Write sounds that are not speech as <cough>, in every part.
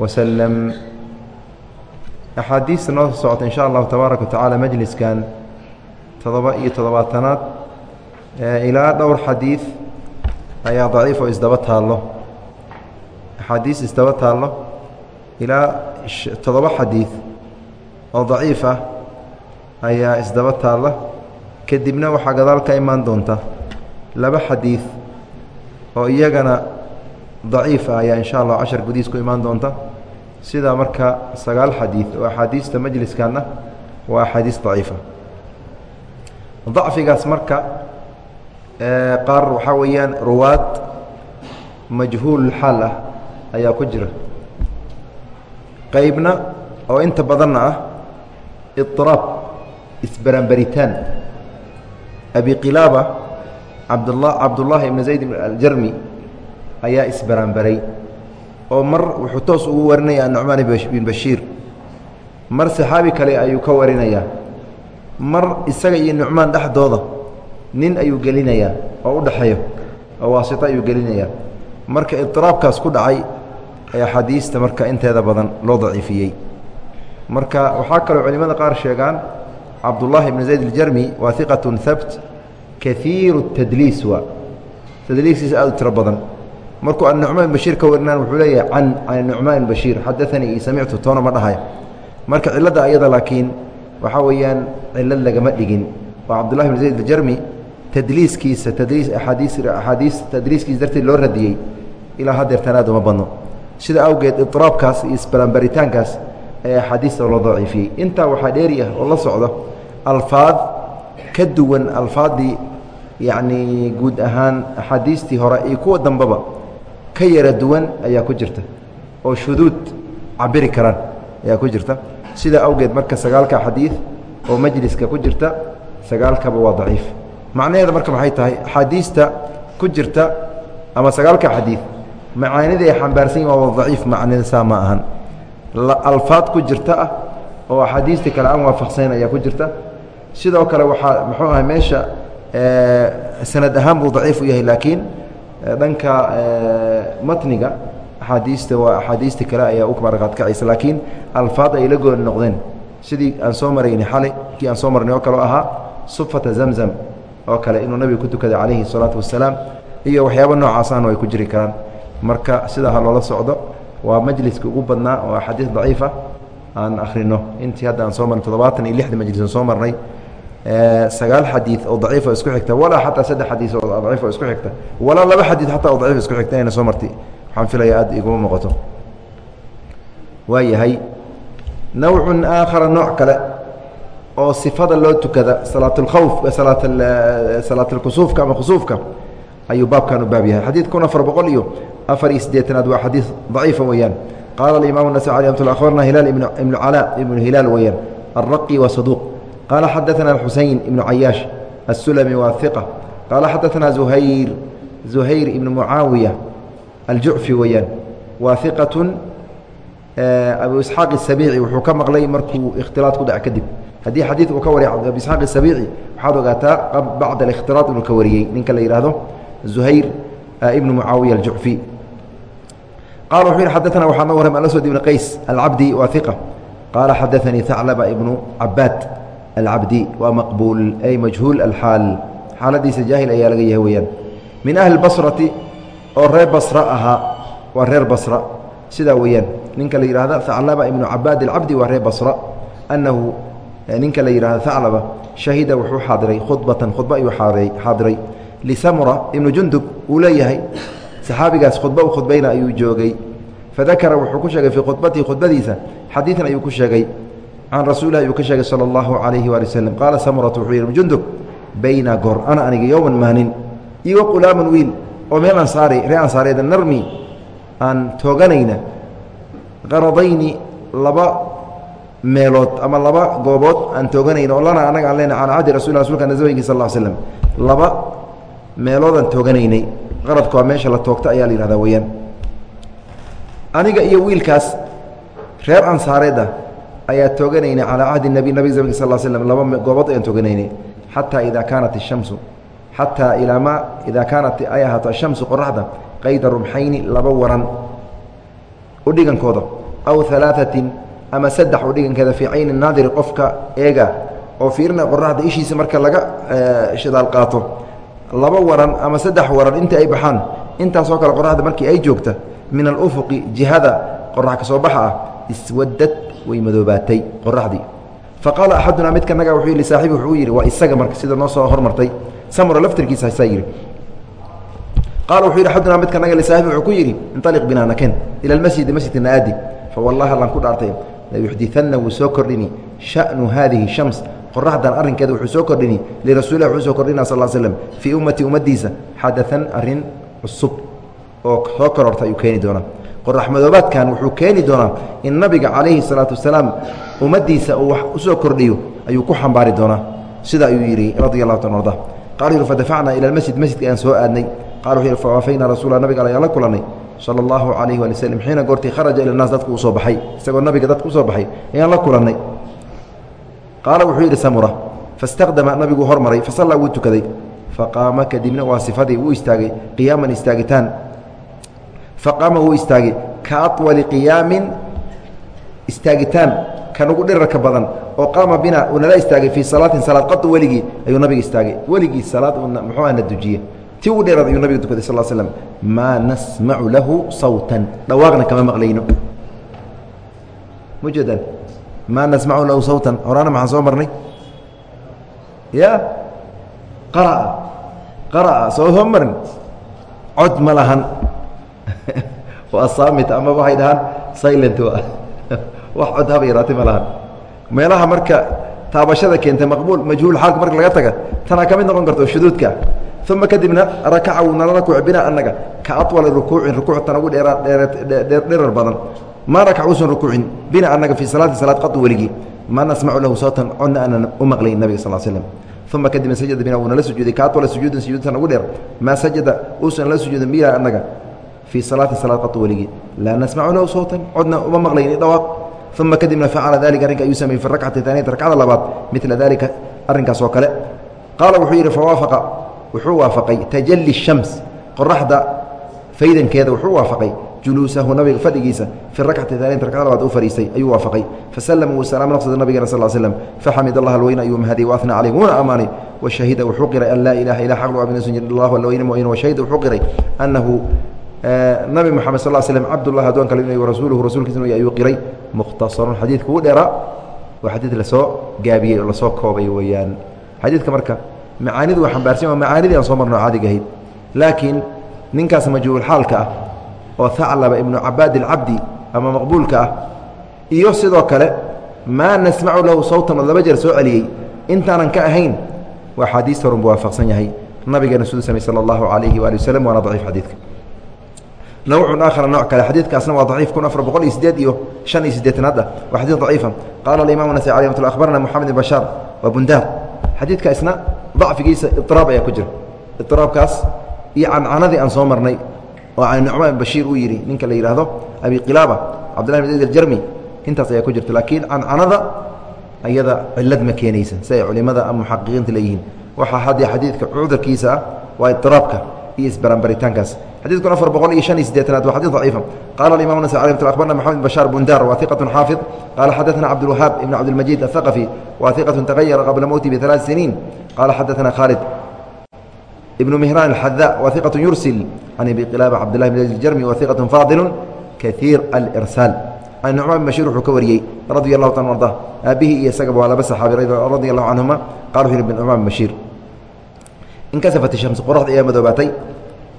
waslm axaadiista noo socota in sha allahu tabaaraka wa tacaala majliskan todoba iyo toddobaatanaad ilaa dhowr xadiid ayaa daciif oo isdaba taallo. Axaadiis isdaba taallo ilaa toddoba xadiid oo daciif ah ayaa isdaba taalla. Kadibna waxaa gadaal ka imaan doonta laba xadiid oo iyagana daciif ah ayaa insha allah cashar gudihiis ku imaan doonta sidaa marka sagaal xadiid oo axaadiista majliskan ah waa axaadiis daciifa. Dacfigaas marka qaar waxaa weeyaan ruwaad majhuul xaal ah ayaa ku jira. Qaybna oo inta badanna ah iطiraab isbaranbaritaan abi qilaaba cabdla cabdullaahi ibn zayd aljarmi ayaa isbaranbaray oo mar wuxuu toos ugu warinaya nucmaan bin bashiir. Mar saxaabi kale ayuu ka warinayaa. Mar isaga iyo nucmaan dhexdooda nin ayuu gelinayaa oo u dhexeeyo oo waasito ayuu gelinayaa. Marka iطiraabkaas ku dhacay ee axaadiista marka inteeda badan loo daciifiyey. Marka waxaa kaloo culimada qaar sheegaan cabdullaahi ibn zayd aljarmi waa iqatun habt kaiiru tadliis waa. Tadliiskiisa aad u tiro badan markuu annucmaan ibn bashiir ka warinaan wuxuu leeyahay can can nucmaan bashiir. Xadaanii io samictu toona ma dhahay. Marka cilladda ayada laakiin waxaa weeyaan cillad lagama dhigin. Oo cabdullahi ibn zayd aljarmi tadliiskiisa tadliis aaadiis axaadiis tadliiskiisa darteed loo radiyey. Ilaa hadeertan aad uma badno. Sida awgeed iطraabkaas iyo isbaranbaritaankaas ee axaadiista loo daciifiyey. Intaa waxaa dheeri ah oo la socdo alfaad ka duwan alfaaddii yacnii guud ahaan axaadiistii hore iyo kuwa dambeba ka yara duwan ayaa ku jirta oo shuduud cabiri karaan ayaa ku jirta. Sida awgeed marka sagaalka xadiid oo majliska ku jirta sagaalkaba waa daciif. Macnaheeda marka maxay tahay? Axaadiista ku jirta ama sagaalka xadiid macaanida ay xambaarsan yihiin waa daciif macnida saa ma ahan. Alfaad ku jirta ah oo axaadiistii kale aan waafaqsanayn ayaa ku jirta. Sidoo kale waxaa muxuu ahay meesha sanad ahaan buu daciif u yahay laakiin dhanka matniga axaadiista waa axaadiistii kale ayaa u marqaadkacaysa laakiin alfaad ay la gooni noqdeen. Sidii aan soo marayni xalay kii aan soo marnay oo kaleo ahaa sufata zamzam oo kale inuu nabiga ku tukaday calayhi الsalaatu wasalaam iyo waxyaaba noocaasahna ay ku jiri karaan. Marka sidaa ha loola socdo waa majliska ugu badnaa oo axaadiis daciifa aan akhrino. Intii hadda aan soo marnay toddobaatan iyo lixda majlis aan soo marnay sagaal xadii oo daciif isku xigta walaa xataa saddex xadii oo daciif isku xigta walaa laba xadii xataa oo daciif isku xigta inayna soo marti waxaan filaya aad iguma muuqato waa yahay nawcun aakhara nooc kale oo sifada loo tukada salaatulkhawf salaat salaatlkusuufka ama khusuufka ayuu baabkan u baab yahay xadiid kun afar boqol iyo afar iyo siddeetanaad waa xadiid daciifa weeyaan qaala imam nasa a abarna hilaal ibnu calaa ibnu hilaal weeyaan alraqi waa saduuq qaala xadaثana xuseyn ibnu cayaash الsulami waa hiqa qaala xadaثana zuhayr zuhayr ibnu mucaawiya aljucfi weeyaan waa hiqatun abu isxaaq الsabiici wuxuu ka maqlay markuu ikhtilaad ku dhac kadib haddii xadiid uu ka wariyay abu isxaaq الsabiici waxaad ogaataa bacda اlاkhtilaaط inuu ka wariyey ninka la yidhaahdo زhayr ibn mucaawiya الjucfi qala wuxuu yihi xadaثna waxaa noo warram alaswad ibn qays alcabdi waa iqa qaala xadaثanii haclaba ibnu cabaad alcabdi waa maqbuul ay majhuul alxaal xaaladiisa jaahil ayaa laga yahay weyaan min ahli basrati oo reer basra ahaa waa reer basra sidaa weeyaan ninka la yihahda haclaba ibnu cabaad alcabdi waa reer basra annahu ninka la yihahda haclaba shahida wuxuu xaadiray khudbatan khudba ayuu xaadiray lisamura ibnu jundub uu leeyahay saxaabigaas khudba u khudbayna ayuu joogay fadakara wuxuu ku sheegay fii khudbatihi khudbadiisa xadiidan ayuu ku sheegay can rasuulilah ayuu ka sheegay sala allahu calayhi waali waslem qaala samuratu wuxuu yidhi jundub bayna goor ana aniga yowman maanin iyo qulaaman wiil oo meel ansaari ree ansaareeda narmi aan tooganayna qaradayni laba meelood ama laba goobood aan tooganayna oo lana anaga aan lena can cahdi rasul rasulka nasabayki sal ll slam laba meeloodaan tooganaynay qaradka waa meesha la toogta ayaa la yihahdaa weyaan aniga iyo wiilkaas reer ansaareeda ayaa tooganaynay calaa cahdi nabi nabig zamnki sal slm laba goobood ayaan tooganaynay xataa idaa kaanat ishamsu xataa ilaa idaa kaanat ay ahaato ashamsu qoraxda qayda rumxayni laba waran u dhigankooda aw alaaثatin ama saddex u dhigankeeda fii cayni naadiri qofka eega oo fiirina qoraxda ishiisa marka laga shidaal qaato. Laba waran ama saddex waran inta ay baxaan intaasoo kale qoraxda markii ay joogta min alufuqi jihada qorax ka soo baxa ah iswadad way madoobaatay qoraxdii. Faqaala axadunaa midka naga wuxuu yihi saaxibi wuxuu yidhi waa isaga marka sida noo soo hormartay. Samura laftirkiisa hasaa yidhi. Qaala wuxuu yidhi axadunaa midka naga lisaaxibi wuxuu ku yidhi inaliq binaa naken ila almasjidi masjidka naadi fawallahi allaan ku dhaartay layuxdianna wuu soo kordhini sha'nu haadihi shams. Qoraxdan arrinkeeda wuxuu soo kordhini lirasuulilah wuxuu soo kordhina sal slm fii ummati ummaddiisa xadaan arrin cusub oo soo kororta ayuu keeni doonaa qorax madoobaadkan wuxuu keeni doonaa in nabiga calayhi salaatu wasalaam ummaddiisa uu wax u soo kordhiyo ayuu ku xambaari doonaa. Sida ayuu yidhi radi allahu ta arda qala wuxu fadafacnaa ila almasjid masjidka ayaan soo aadnay. Qala wuxuu yihi fawaafaynaa rasuula nabiga ayaan la kulannay sala allahu calayhi waali waslm xiina goortii kharaja ila naas dadku uu soo baxay. Isagoo nabiga dadku u soo baxay ayaan la kulannay qaala wuxuu yidhi samura. Fastaqdama nabiguu hormaray fasallaa wuu tukaday. Faqaama kadibna waa sifadii wuu istaagay qiyaaman istaagitaan faqaama wuu istaagay ka aطwali qiyaamin istaagitaan kan ugu dhirarka badan oo qaama bina uu istaagay fii salaatin salaad qadu weligii ayuu nabiga istaagay. Weligii salaad muxuu ana dujiye ti ugu dheeraad ayuu nabiga tukaday sal slm maa nasmacu lahu sawtan. Dhawaaqna kama maqlayno. Mujeedaan maa nasmacu lahu sawtan. Horaana maxaan soo marnay? Ya? Qara'a. Qara'a soo soo marin cod ma lahan <laughs> waa saamit ama waxay dhahaan silent waa. <laughs> Wax cod haba yaraati ma lahan. Meelaha marka taabashada keentay maqbuul majhuul xaalka marka laga taga tanaa ka mid noqon karta oo shuduudka. Uma kadibna rakaca wuu nala rukuuc bina anaga ka aطwali rukuucin rukuuctan ugu dheeraa dherar badan. Ma rakac uusan rukuucin bina anaga fii salaati salaad qadu weligii ma nasmacu lahu sawtan codna aanan u maqlayn nabiga sal slm uma kadibna sajada bina wuu nala sujuuday ka aطwala sujuudin sujuudtan ugu dheer. Maa sajada uusan nala sujuudin bina anaga fii salaati salaad qadu weligii laa nasmacu lahu sawtan codna uma maqlayn dhawaaq uma kadibna facala dalika arrinka ayuu sameeyey fi rakcati aaniyati rakcada labaad midla dalika arrinkaas oo kale qaala wuxuu yidhi fawaafaqa wuxuu waafaqay tajali shams qoraxda faydankeeda wuxuu waafaqay juluusahu nabiga fadhigiisa fi rakcati aaniyati rakcada labaad u fariistay ayuu waafaqay fasalama wuu salaam naqsada nabigana sal slm faxamid allah alweyne ayuu mahadiy waafna calayh wuuna ammaanay washahida wuxuu qiray an laa ilaha ila xaq abinsan jir allah alweyne mooyne washahida wuxuu qiray annahu nabi moxamed sal slm kale inuu rasuuluhu rasuulkiisa inuu ayuu qiray. Mukhtasarun xadiidka ugu dheeraa. Waa xadiid la soo gaabiyey oo la soo koobay weeyaan. Xadiidka marka macaanidu waa xambaarsan macaanidii aan soo marno caadiga ahayd. Laakiin ninkaas majhuulxaalka ah oo haclaba ibnu cabaad ilcabdi ama maqbuulka ah iyo sidoo kale maa nasmacu lahu sawtan oo laba jeer soo celiyey. Intaanan ka ahayn waa xaadiista horunbu waafaqsan yahay. Nabigeena suu samey sala allahu calayhi waali waslem waana daciif xadiidka nawcun aakhara nooc kale xadiidkaasna waa daciif kun afar boqol iyo sideed iyo shan iyo siddeetanaad ah waa xadiid daciifa qaala alimamu nasai alay mat akhbarana moxamed ibn bashaar waa bundaar xadiidka isna dacfigiisa iiraab ayaa ku jira iiraabkaas iyo cancanadii aan soo marnay oo nucmaan bashiir uu yidhi ninka la yidhaahdo abi qilaaba cabdillahi bin zayd aljarmi intaas ayaa ku jirta laakiin cancanada ayada cilad ma keenaysa si ay culimada ama muxaqiqiinta leeyihiin waxaa hadya xadiidka cudurkiisa ah waa iiraabka iyo isbaranbaritaankaas xadiidkan afar boqol iyo han iyo sideetanaad waa xadis daciifa qaala imam nas abarna maxamed bashaar bundar waa iqatu xaafid qaala xadaana cabdulwahaab ibn cabdilmajid athaqafi waa iqatu tagayara qabla mowti bialaث siniin qaala xadaana khaalid ibnu mihraan axada waa iqatu yursil. Can abi qilaaba cabdilahi bn jarmi wa iqatu faadilu kaiir alirsaal an nucmaan bashiir wuxuu ka wariyey radia alahu ta arda aabihii iyo isagaba waa laba saxaabi radia allahu canhuma qala wuxu yhi bnucmaan bashiir inkasafat shamsu qoraxda ayaa madoobaatay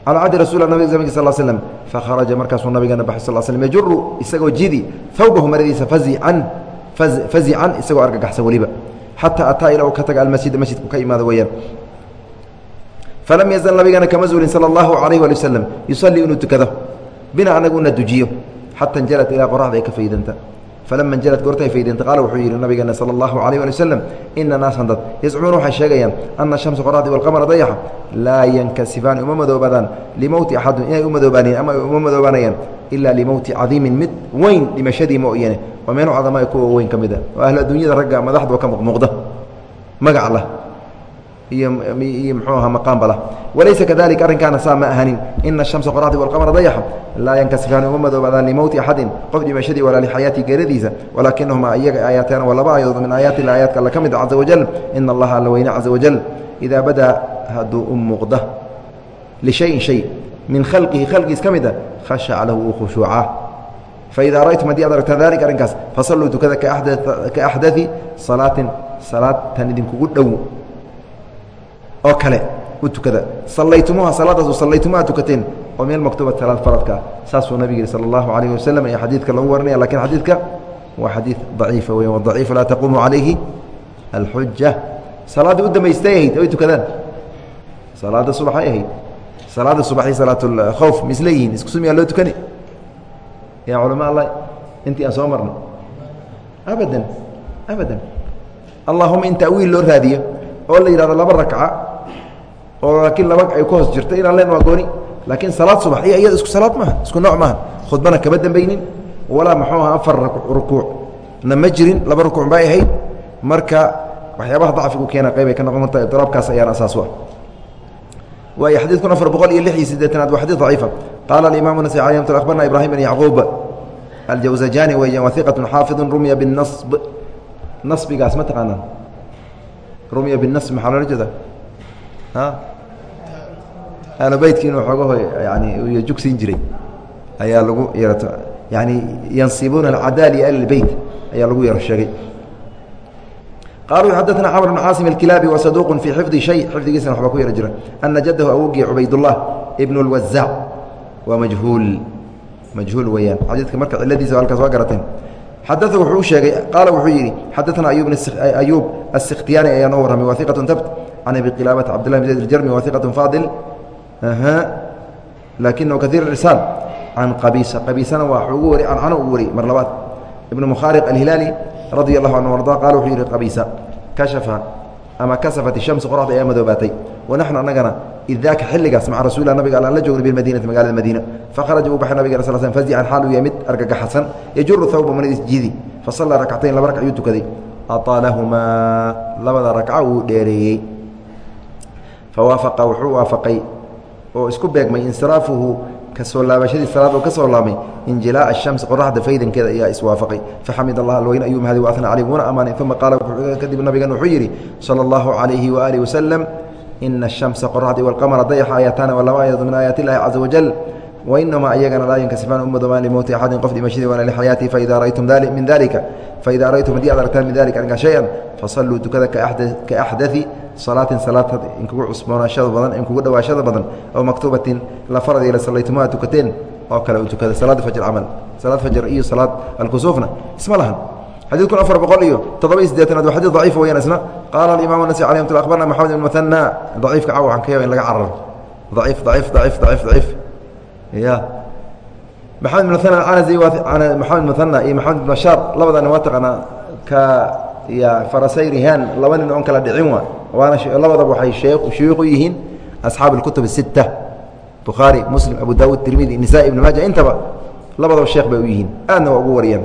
calى cadi rasul nabig zamnki sal slm fakharaja markaasuu nabigeena baxay sal slm yajuru isagoo jidi hawbahu maradiisa fazican fazican isagoo argagaxsan weliba xataa ataa ila uu ka taga almasjida masjidku ka imaado weeyaan falam yazal nabigeena kama zuulin salى اllahu alayh ali waslm yusalii inuu tukado bina anagu una dujiyo xata injalat ilaa qoraxda ay ka faydanta falama injalad goorta ay faydanta qaala wuxuu yidhi nabigeena sala allahu alayh ali waslem ina naasan dad yazcumuuna waxay sheegayaan ana shamsa qoraxdi walqamara dayaxa laa yankasifaani uma madoobaadaan limowti axadun inay u ama uma madoobaanayaan ilaa limowti cadiimin mid weyn dhimashadii mooyane waa meenu cadama kuwa weyn ka mid oo ahlu adduunyada ragga madaxdoo ka muqmuuqda magac lah iyo mxuu aha maqaanbala walaysa kadalika arrinkaana saa ma ahanin. Ina ashamsa qoraxdi walqamara dayaxa laa yankasifaani uma madoobaadaan limowti axadin qof dhimashadii walaa lixayaati geeradiisa. Walaakinahuma iyaga aayaataan waa laba aayadood min aayaati aayaadka alle ka mid ah caza wajal. Ina allaha alla weyne caza wajal. Idaa badaa hadduu u muuqda lishayin shay min khalqihi khalqiis ka mid ah, a khashaca lahu uu khushuuca faida raytum haddii ad aragtaan dalik arrinkaas fasalluu tukada ka axdai salaatin salaad tan idinkugu dhow oo kale u tukada. Sallaytumuuha salaadaasu sallaytumuha tukateen oo meel maktuuba salaad faradka. Ah saasuu nabig yihi sala allahu calayhi wasalam ee xadiidka lagu warinaya. Lakin xadiidka waa xadiid daciifa weya wadaciifu laa taquumu calayhi alxuja salaaddii u dambaystay ahayd ay tukadaan. Salaadda subaxay ahayd. Salaadda subaxii salaatulkhowf ma isleeyihiin isku sumiyaa loo tukani? Yaa culama allah intii aan soo marnay. Abadan abadan. Allahuma in ta'wiil loo raadiyo oo la yidhahdo laba rakca oo laakiin laba ay ku hoos jirto inaan len waa gooni. Laakiin salaad subax iyo iyada isku salaad maaha isku nooc maaha. Khudbana kama dambaynin walaa muxuu aha afar rukuuc. Na ma jirin laba rukuuc bay ahayd. Marka waxyaabaha dacfigu keena qeybay ka noqon karta idiraabkaas ayaana asaas u ah waay xadiidkun afar boqol iyo lix iyo siddeetanaad waa xadiid daciifa. Qaala alimaamu nasai alay mtl akhbarna ibrahim bin yacquub aljawsajani weeyaan waa hiqatun xaafidun rumya binasb nasbigaas ma taqaanaan. Rumya binasb maxaa loola jeedaa? ahlu beytki inuu xoogaho yani jugsiin jiray ayaa lagu yarato yani yansibuuna اcadaal li ahli الbeyt ayaa lagu yaro sheegay qaaluu xadana camr bn caasim اkilaabi wasaduuq fii xifdi shay xifdigiisana waxba ku yaro jira ana jadahu awogii cubaydullah ibn اlwazaac waa majhuul majhuul weeyaan xadiidka marka ciladiisa halkaas waa garateen xadaa wuxuu u sheegay qaala wuxuu yidhi xadaana ayuub aلsikhtiyaani ayaa noo warramay wa iqaة tabt can abi qilaabata cabdillah bn zayd اjarmi wa iqaة faadil lakinahu kaiir irsaal can qabiisa qabiisana waa ugu wari cancano ugu wari mar labaad. Ibn mukhaariq alhilaali radi allahu canhu arda qala wuxuu yidhi qabiisa kashafa ama kasafat ishamsu qoraxda ayaa madoobaatay. Wanaxnu annagana id daaka xilligaas maca rasuulilah nabiga al la joogna bilmadiinati magaalada madiina. Fakharaja uu baxay nabiga sal slm fazican xaal uu yahay mid argagaxasan yajuru hawba manadiis jiidi fasallaa rakcatayn laba ragc ayuu tukaday. Aطaalahumaa labada ragca uu dheereeyey. Fawaafaqa wuxuu waafaqay oo isku beegmay insiraafuhu ka soo laabashadii salaad oo ka soo laabmay injilaa'a ashamsi qoraxda faydankeeda ayaa iswaafaqay. Faxamid allah alweyn ayuu mahadi waana caleyh wuuna ammaanay uma qaala kadib nabigan wuxuu yidhi sala allahu calayhi waaalihi wasalam ina ashamsa qoraxda iwalqamara dayaxa aayataana waa laba aayadood min aayaati illaahi caza wajal wainamaa iyagana laa yankasifaan umadoomaan limowti axadin qof dhimashadii waana lixayaati faida raaytum min dalika faida ra'aytum haddii aad aragtaan min dalika arrinkaa shay-an fasalluu tukada ka axdai salaatin salaad in kugu cusboonaashada badan in kugu dhowaashada badan ow maktuubatin la farad ila sallaytumaa tukateen oo kale u tukada salaad fajr camal salaad fajr iyo salaad alkusuufna isma lahan xadiidkun afar boqol iyo toddoba iyo siddeetanaad waa xadiid daciif weyaan isna qaala alimaam nasi alay amatl akhbarna maxamed ibn muhanaa daciifka caw waxaan ka yaaba in laga cararo daciif daciif daciif daciif daciif ya maxamed بn mثanى anasi maxamed mثanى iyo maxamed بn bashaar labadana waa taqaanaa ka ya farasay rihaan laba nin oon kala dhicin wa waana labadaba waxay shuyuuq u yihiin asxaab اkutub الsita bukhaari muslim abu dawud tirmidi nisaءi ibn maaja intaba labadaba sheekh bay u yihiin aadna waa ugu wariyaan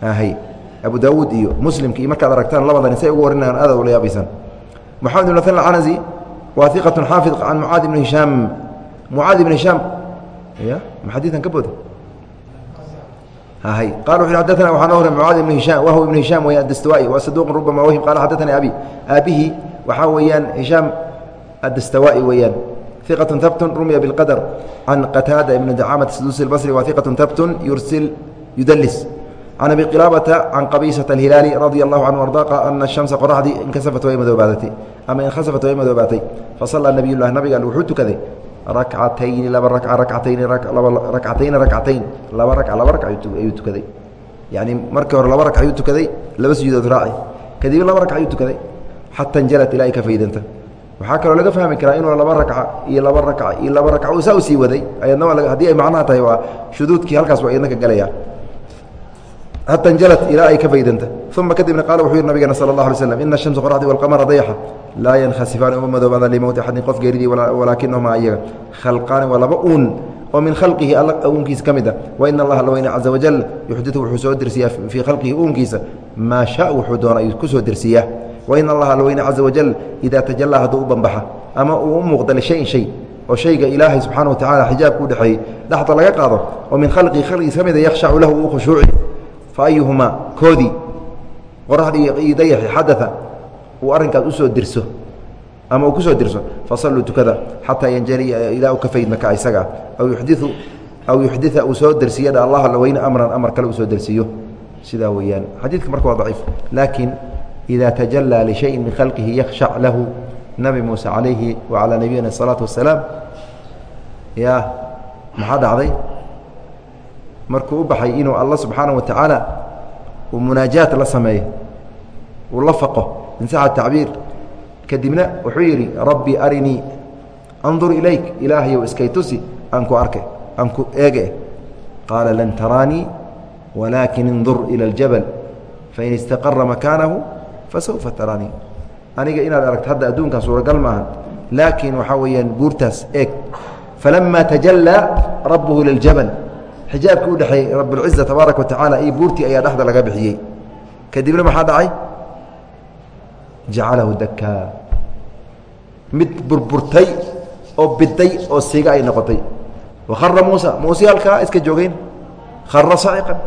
hy abu daawuud iyo muslimka iyo markaad aragtaan labadani say ugu warinayaan aad ula yaabaysan moxamed ibn mثan canasi waa iqatu xaafid can mucaad ibn hishaam mucaad ibn hishaam madiian ka bod qa adana waa noo hore mucaad ibn hishaam wahw ibn hishaam weya adastawaai waa saduuqun rubama wahim qaala xaddaanii abi. Aabbihi waxaa weeyaan hishaam addastawaai weeyaan iqatun habtun rumiya biqadr can qataada ibn dacamat saduusi basri waa iqatun habtun yursil yudalis can abi qilaabata can qabiisata alhilaali radia allahu canhu ardaqa ana shamsa qoraxdii inkasafat way madoobaatay ama inkasafat way madoobaatay fasallaa nabiyulah nabigan wuxuu tukaday rakcatayni laba raka rakcatayni rakcatayni rakcatayn. Laba raka laba raka ayuu tukaday. Yani markii hore laba raka ayuu tukaday laba sujuudood raaci kadib laba raka ayuu tukaday xata injalat ilaa ay ka faydanta. Waxaa kaloo laga fahmi karaa inuu laba rakca iyo laba rakca iyo laba rakca uu saa u sii waday. Ayadna haddii ay macnaha tahay waa shuduudkii halkaas waa idna ka gelaya hata njalat ilaa ay ka faydanta. Uma kadibna qaala wuxuu yidhi nabigeenna sala allah alay slam ina ashamsa qoraxdii walqamara dayaxa laa yankhasifaani uma madoobaadaan limowti axadin qof geeridii walaakinahuma iyaga khalqaani waa laba uun oo min khalqihi alla uunkiisa ka mid ah. Waina allaha alweyne caza wajal yuxditu wuxuu soo dersiyaa fii khalqihi uunkiisa. Maa shaa wuxuu doona ayuu ku soo dersiyaa waina allaha alweyne caza wajal idaa tajallaa hadduu u bambaxa ama uu u muuqda lishayin shay oo shayga ilaahay subxaana wa tacala xijaabka u dhexeeyey dhaxda laga qaado oo min khalqihi khalqigiisa ka mid ah, a yakhshacu lahu uu khushuuci fa ayuhumaa koodii qoraxdii iyo xadaa uu arrinkaas u soo dirso ama uu ku soo dirso fasalluu tukada xataa yanjaliya ilaa u ka faydmaka isaga aw yudiu aw yuxdia uu soo dersiiyadha allah alweyne amran amar kale uu soo sidaa weeyaan. Xadiidka marka waa daciif. Laakiin ida tajallaa lishayin min khalqihi yakhshac lahu nabi muuse calayhi wacalaa nabiyina asalaatu wasalaam ya maxaa dhacday markuu u baxay inuu alla subxaana wa tacaala uu munaajaat la sameeyo uu la faqo insaxa tacbiir kadibna wuxuu yidhi rabbi arinii andur ilayk ilaahayow iskay tusi aan ku arke aan ku eege. Qaala lan taraanii walaakin indur ila اljabal fain istaqara makaanahu fasawfa taraanii aniga inaad aragto hadda adduunkan suuragal maaha laakiin waxaa weeyaan buurtaas eeg. Falama tajallaa rabbuhu liljabal xijaabkii u dhexeeyey rabuاlciza tabaaraka wa tacaala iyo buurtii ayaa dhexda laga bixiyey. Kadibna maxaa dhacay? Jacalahu dakaa mid burburtay oo biday oo siga ay noqotay. Wakhara muusa. Muuse halkaa iska joogeen? Khara saciqan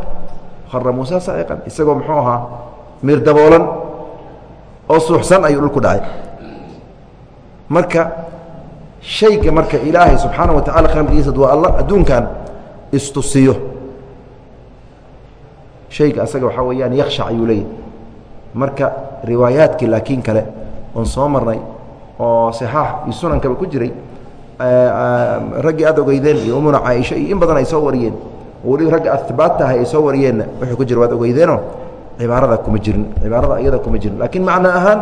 khara muusa saciqan isagoo muxuu ahaa miir daboolan oo suuxsan ayuu dhulku dhacay. Marka shayga marka ilaahay subxaana wa tacala khalqigiisa waa alla adduunkan istusiyo. Shayga asaga waxaa weeyaan yakshac ayuu leeyahy marka riwaayaadkii laakiin kale oon soo marnay oo saxaax iyo sunankaba ku jiray raggii aad ogeydeen iyo umuna caaisha iyo in badan ay soo wariyeen weliba ragga ahbaat ahay ay soo wariyeenna wuxuu ku jira waad ogeydeenoo? Cibaarada kuma jirin cibaarada iyada kuma jirin. Laakiin macno ahaan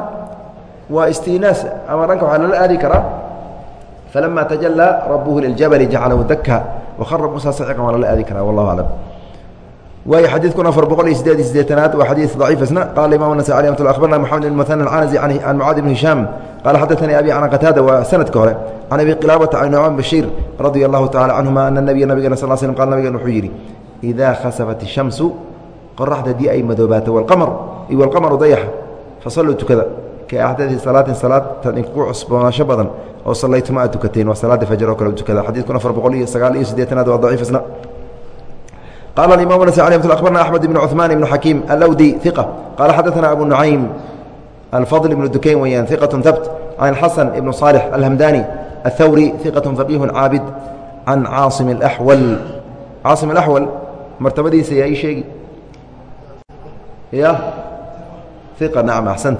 waa istinaas ama dhanka waxaa lala aadi karaa falama tajallaa rabuhu liljabali jacalahu daka wakhara muusa saciqan waa lala aadi karaa wallahu aclam waay xadiidkun afar boqol iyo sideed iyo sideetanaad waa xadiid daciif isna qala imam nasai alي mat abarna moxamed bn muhan alcanazi can mucaadi bn hishaam qala xadaanii abi can qataada waa sanadka hore can abi qilaabata can nucmaan bashiir radia allahu tacala canhuma ana nabiya nabigena sal slm qal nabigen wuxuu yidhi idaa khasafat ishamsu qoraxda haddii ay madoobaato walqamar iyo walqamaru dayaxa fasalluu tukada ka axdadi salaatin salaad tan inkugu cusboonaasho badan oo sallaytuma aad tukateen waa salaada fajr oo kale tukada xadiidkun afar boqol iyo sagaal iyo sideetanaad waa daciif isna qال الإmام نسي عليه أخبرنا أحمد بن عثمان بن حكيم اللودي ثقة قال حدثنا أبو نعيم الفضل بن دكين weyaan ثقة ثبت عن الحسن بن صالح الهمداني الثوري ثقة فقيه عاabد عن cاaصم الأحول cاaصم الأحول martabadiisa yaa ii sheegi y ثقة نعم أحسنت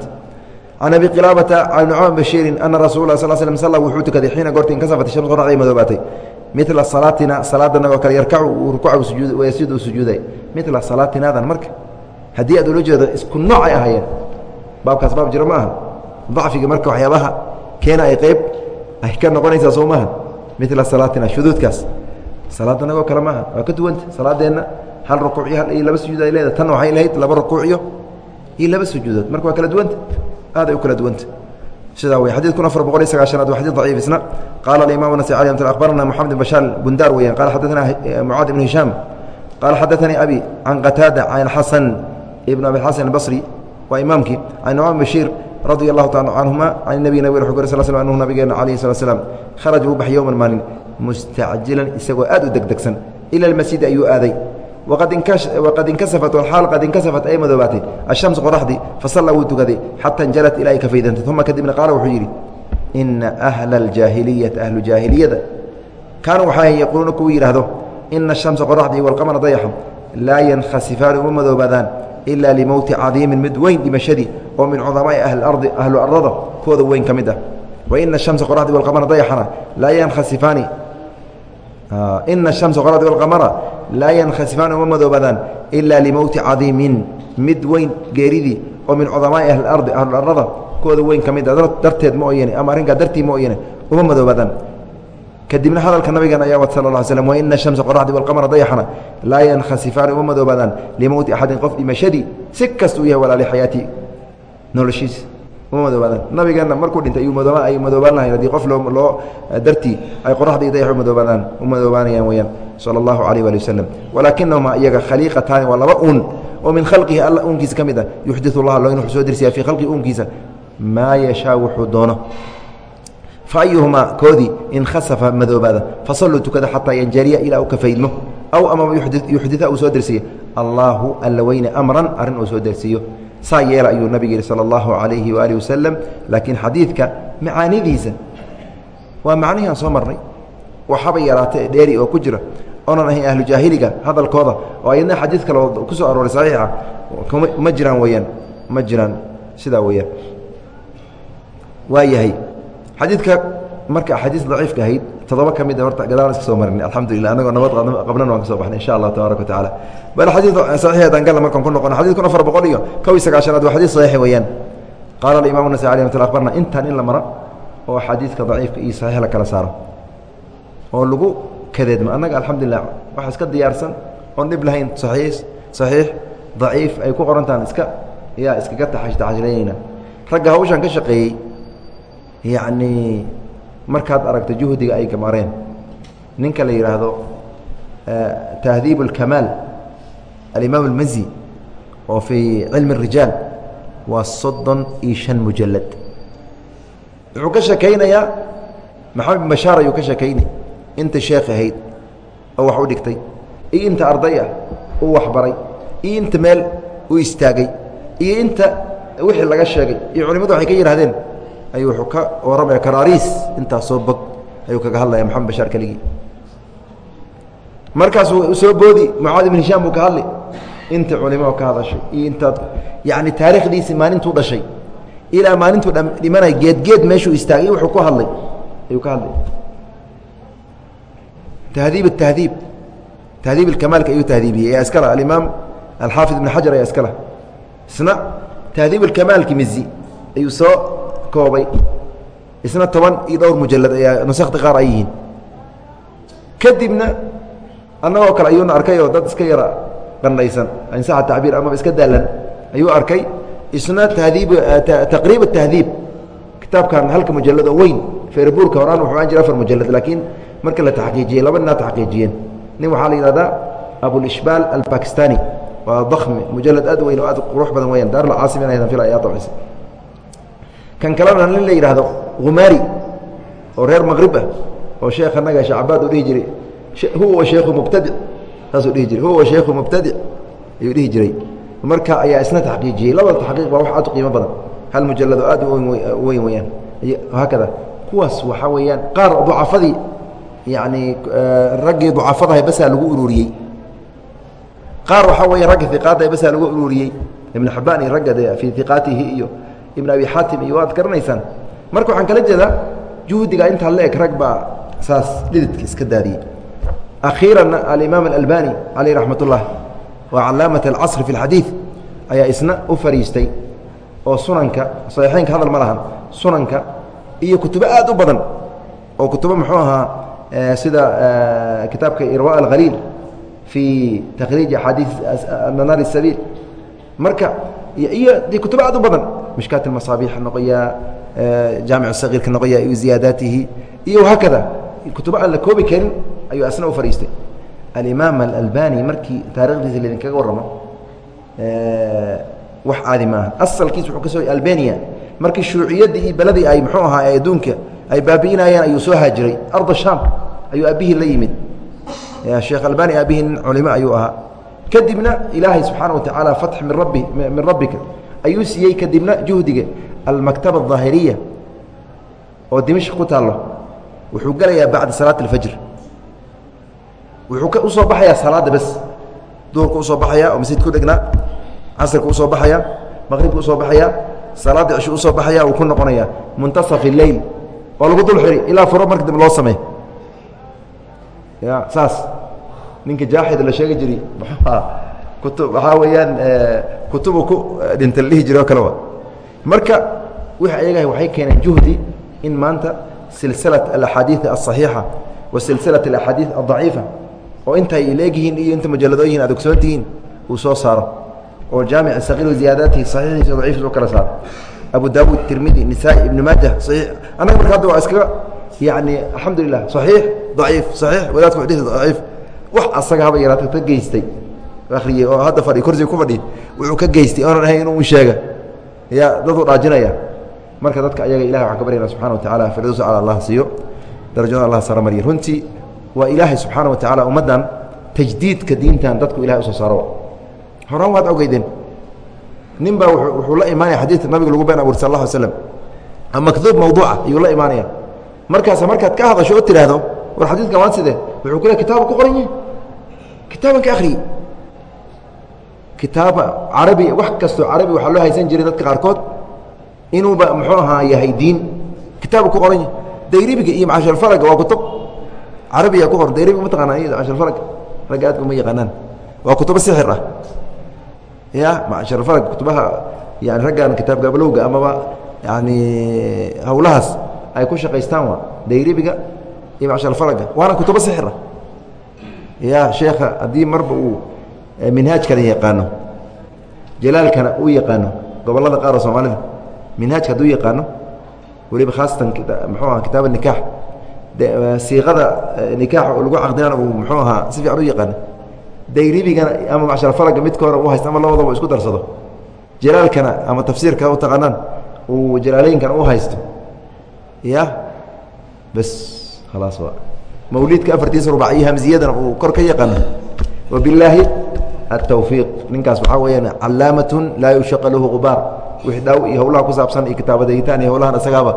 can abi qilaabata can nucmaan bashiirin ana rasuula sal slam salla wuxuu tukaday xiina goortiin ka safata shams qoraxday madoobaatay. Midla salaatina salaadanagoo kale yarkacu uu rukuca sujuud yasiid uu sujuuday midla salaatinaadan marka haddii aad ula jeedo isku noocay ahaayeen. Baabkaas baab jiro ma aha. Dacfiga marka waxyaabaha keena ay qeyb ay ka noqonaysaa soo maaha midla salaatina shuduudkaas. Salaadanagoo kale maaha waa ka duwanta salaadeenna hal rukuuc iyo hal iyo laba sujuud ay leedahay. Tanna waxay lahayd laba rukuuc iyo iyo laba sujuudood. Marka waa kala duwanta aad ay u kala duwanta. Sidaa wey xadid kun afar boqol iyo sagaashanaad waa xadid daciif isna. Qaala alimaam nascali akhbarana moxamed bashaal bundaar weyaan qaala xaddaana eh, mucaad ibn hishaam. Qaala xadaanii abi can qataada can xasan ibn abi xasan albasri. Waa imaamkii can nucmaan bashiir radi allahu taala canhuma can nabiy nabig wuxuu kor sal sl anhu nabigeena calayhi salaa slam kharaja uu baxy yowman maalin mustacjilan isagoo aad u degdegsan ila almasjidi ayuu aaday waqad inkasafat walaal qad inkasafat ay madoobaatay ashamsu qoraxdii fasalla wuu tukaday xata injalat ilaa ay ka faydantay uma kadibna qaala wuxuu yidhi ina ahla aljaahiliyati ahlu jaahiliyada kaanuu waxaa yaquuluuna kuwu yidhaahdo ina ashamsa qoraxdii walqamara dayaxa laa yankhasifaani uma madoobaadaan ilaa limowti cadiimin mid weyn dhimashadii oo min cudamaai ahliardi ahlu ardada kuwooda weyn ka mid ah wa ina ashamsa qoraxdii walqamara dayaxana laa yankhasifaani ina ashamsa qoraxdii walqamara laa yankhasifaani uma madoobaadaan ilaa limowti cadiimin mid weyn geeridii oo min cudamaai ahliardi ahluarada kuwooda weyn ka mid a darteed ma oyane ama arrinkaa dartii ma oyane uma madoobaadaan kadibna hadalka nabigan ayaa wad sal lla slm waina shamsa qoraxdii walqamara dayaxana laa yankhasifaani uma madoobaadaan limowti axadin qof dhimashadii si kastuu yahay walaali xayaatii noloshiisa uma madoobaadaan? Nabigeenna markuu dhintay ay madoobaan lahayn haddii qof loo loo dartii ay qoraxda iyo dayax umadoobaadaan u madoobaanayaan weyaan sala allahu calayh waali wasalam walaakinahuma iyaga khaliiqataani waa laba uun. Oo min khalqihi alla uunkiisa ka mid ah. Yuxdiu llah allo inuu soo dirsiya fii khalqi uunkiisa. Maa yashaa wuxuu doono. Fa ayuhumaa koodii in khasafa madoobaada fasalluu tukada xataa yanjariya ilaa uu ka faydmo aw amaba yuxdita uu soo dersiiyo allaahu alla weyne amran arrin uu soo dersiiyo saa yeela ayuu nabig yihi salى اllahu عalayhi waalihi wasalam laakiin xadiidka macaanidiisa waa macnihii aan soo marnay waxaba yaraata dheeri oo ku jira oonan ahayn ahlu jaahiliga hadalkooda oo ayadna xadiid kale oo ku soo arooray saxiixa ma jiraan weyaan ma jiraan sidaa weyaan waa yahay xadiidka marka axaadiis daciifka ahayd toddoba ka mida horta gadaalan iska soo marinay. Alxamdulilah anagoo nabad qabnana waan ka soo baxnay insha allah tabaaraka wa tacaala. Bal xadiid saxiixeedaan galla markaan ku noqono xadid kun afar boqol iyo kow iyo sagaashanaad waa xadiis saxiix weeyaan. Qaala alimaam nasai alih mat abarna intaan in la maro oo xadiidka daciifka iyo saxiix la kala saaro. Oo lagu kadeedmo annaga alxamdulilah waxa iska diyaarsan oon dhib lahayn saxiix saxiix daciif ay ku qorantaan iska yaa iskaga taxashtaxashleynayna ragga hawshan ka shaqeeyey yacni markaad aragto juhdiga ay gamareen ninka la yidhaahdo tahdiib اlkamaal alimaam اlmazi oo fii cilmi الrijaal waa soddon iyo شhan mujalad wuxuu ka shekaynayaa maxamed bashaar ayuu ka sheekaynay inta sheekh ahayd oo wax u dhigtay iyo inta arday ah uu waxbaray iyo inta meel u istaagay iyo inta wixii laga sheegay iyo culimadu waxay ka yidhahdeen ayuu wuxuu ka warramaya karaariis intaasoo bog ayuu kaga hadlaya maxamed bashaar keligii. Markaasuu soo boodi mucaad ibn hishaam buu ka hadli. Inta culimo ka hadashay iyo intaad yani taarikhdiisii maalintuu dhashay. Ilaa maalintuu dhimanay geedgeed meeshuu istaagay wuxuu ku hadlay. Ayuu ka hadlay. Tahdiib tahdiib tahdiib اkamaalka ayuu tahdiibiyey. Ee iskala alimaam alxaafid ibn xajar ayaa iskala isna tahdiib اkamaalki mizi ayuu soo koobay. Isna toban iyo dhowr mujalad ayaa nusakta qaar ay yihiin. Kadibna annagoo kale ayuuna arkay oo dad iska yara qandhaysan insaxa tacbiir amaba iska daalan ayuu arkay isna tahdiib taqriib tahdiib kitaabkan halka mujalad weyn ferbuurka horaan wuxuu aan jira afar mujalad laakiin marka la taxqiijiyey laba ninaa taxqiijiyeen. Nin waxaa la yihahdaa abulishbaal albakistani waa dakmi mujalad aad weyn oo aad qurux badan weyaan daarulcaasim inaydan fila ayaa dabcisa kan kalena nin la yidhaahdo humaari oo reer maqrib ah oo sheekh annaga shacbaad uu dhihi jiray. Huwa sheekhu mubtadic saasuu dhihi jiray. Huwa sheekhu mubtadic ayuu dhihi jiray. Marka ayaa isna taxqiijiyey. Labada taxqiiq baa wax aad u qiimo badan. Hal mujalado aad u weyn weyaan haakada kuwaas waxaa weeyaan qaar ducafadii yacni raggii ducafadaha basaa lagu ururiyey. Qaar waxaa weya ragga iqaada basaa lagu ururiyey. Ibn xabaan iyo ragga de fii iqaatihi iyo ibn abi xaatim iyo waad garanaysaan. Marka waxaan kala jeedaa juhdiga intaa le-eg rag baa saas dhididka iska daadiyey. Akhiiranna alimaam alalbani caleyh raxmat ullah waa calaamat alcasri fi اlxadiid ayaa isna u fariistay oo sunanka saxiixeynka hadal ma lahan sunanka iyo kutubo aad u badan oo kutubo muxuu ahaa eh, sida eh, kitaabka irwa alkhaliil fii takriiji axaadiis eh, nanaari sabiil marka iyo de kutubo aad u badan mishkaat اmasaabiix noqoya jaamic sagiirka noqoya ziyaadaatihi iyo haakada kutubo aan la koobi karin ayuu asna u fariistay alimaam alalbani markii taarikhdiisa laydinkaga warramo wax caadi maaha asalkiis wuxuu ka soo albania markii shuuciyaddii iyo beladii ay muxuu ahaa ee adduunka ay baabi'inayaan ayuu soo haajiray arda shaam ayuu aabihii la yimid sheekh albani aabihii nin culimo ayuu ahaa kadibna ilaahay subxaana wa tacaala fatx min rabbi min rabbika ayuu siiyey kadibna juhdiga almaktaba الظaahiriya oo dimashq ku taallo wuxuu gelayaa bacda salaat اlfajr wuxuu usoo baxayaa salaadda bes duhurka usoo baxaya oo masjidka u dhegnaa casrka usoo baxaya maqribka usoo baxaya salaadda cisho usoo baxaya uu ku noqonaya muntasaf اleyl oo lagu dul xiri ilaa furo marka dambe loo samey ya saas ninka jaaxid la sheegi jiri <laughs> kutu waxaa weeyaan kutubu ku dhinta la dhihi jiri oo kale wa marka wix ayaga waxay keeneen juhdi in maanta silsilaة alaxaadiiث aلصaxiixa wa silsilaة alaxaadiiث aلضaciifa oo intay leegyihiin iyo inta mujaladooyihin aad ogsoon tihiin uu soo saaro oo jaamic saqiir ziyaadaatihi saxiixiisa daciifis u kala saaro abu daawud tirmidi nisaa-i ibn maaja saxiix annaga marka hadda waa iskaga yani alxamdu lilah saxiix daciif saxiix wadaadka xadiis daciif wax asaga haba yaraata ka geystay akhriyey oo hadda fadhi kursiga ku fadhi wuxuu ka geystay oonan ahayn inuu sheega. Ya daduu dhaajinaya marka dadka ayaga ilahay waxaan ka baryana subxana wa tacala firdaws ala allah siiyo darajada allah sara mariya runtii waa ilaahay subxaana wa tacaala ummaddan tajdiidka diintan dadku ilahay u soo saaro. Horaan waad ogeydeen. Nin baa wuxuu la imaanaya xadiidka nabiga lagu been abuur sal alla slam makduub mawduuca ayuu la imaanaya. Markaasa markaad ka hadasho oo tidhaahdo war xadiidkan waan sidee? Wuxuu ku le kitaaba ku qoran yahi kitaaban ka akhriye kitaaba carabi wax kastoo carabi waxaa loo haysan jiray dadka qaarkood. Inuuba muxuu ahaa yahay diin. Kitaabu ku qoran yahi dayribiga iyo macasharfaraga waa kutub. Carabiya ku qoran dayribiga mataqaanaa iyada macasharfarag ragga aadka uma yaqaanaan. Waa kutubo sixir ah. Ya macasharfarag kutubaha yani raggan kitaab gabalowga amaba yani hawlahaas ay ku shaqaystaan waa dayribiga iyo macasharfaraga waana kutubo sixir ah. Ya sheekha haddii marba uu minhaajkana yaqaano jalaalkana uu yaqaano gobollada qaar oo soomaalida minhaajka hadduu yaqaano weliba khaasatan muxuu aha kitaab nikaax siiqada nikaax lagu caqdinaan uu muxuu ahaa si fiican u yaqaano. Dayribigana ama macshar midkoona u haysto ama labadaba isku darsado. Jalaalkana ama tafsiirka u taqaanaan uu jalaaleynkana u haysto. Ya bas khalaas mawliidka afartiisa rubac iyo hamziyadana uu kor ka yaqaano. Wabilaahi atawfiiq ninkaas waxaa weyaan calaamatun laa yushaqa lahu gubaar wixii dhaaw iyo howlaha ku saabsan iyo kitaabadayitaan iyo howlahan isagaaba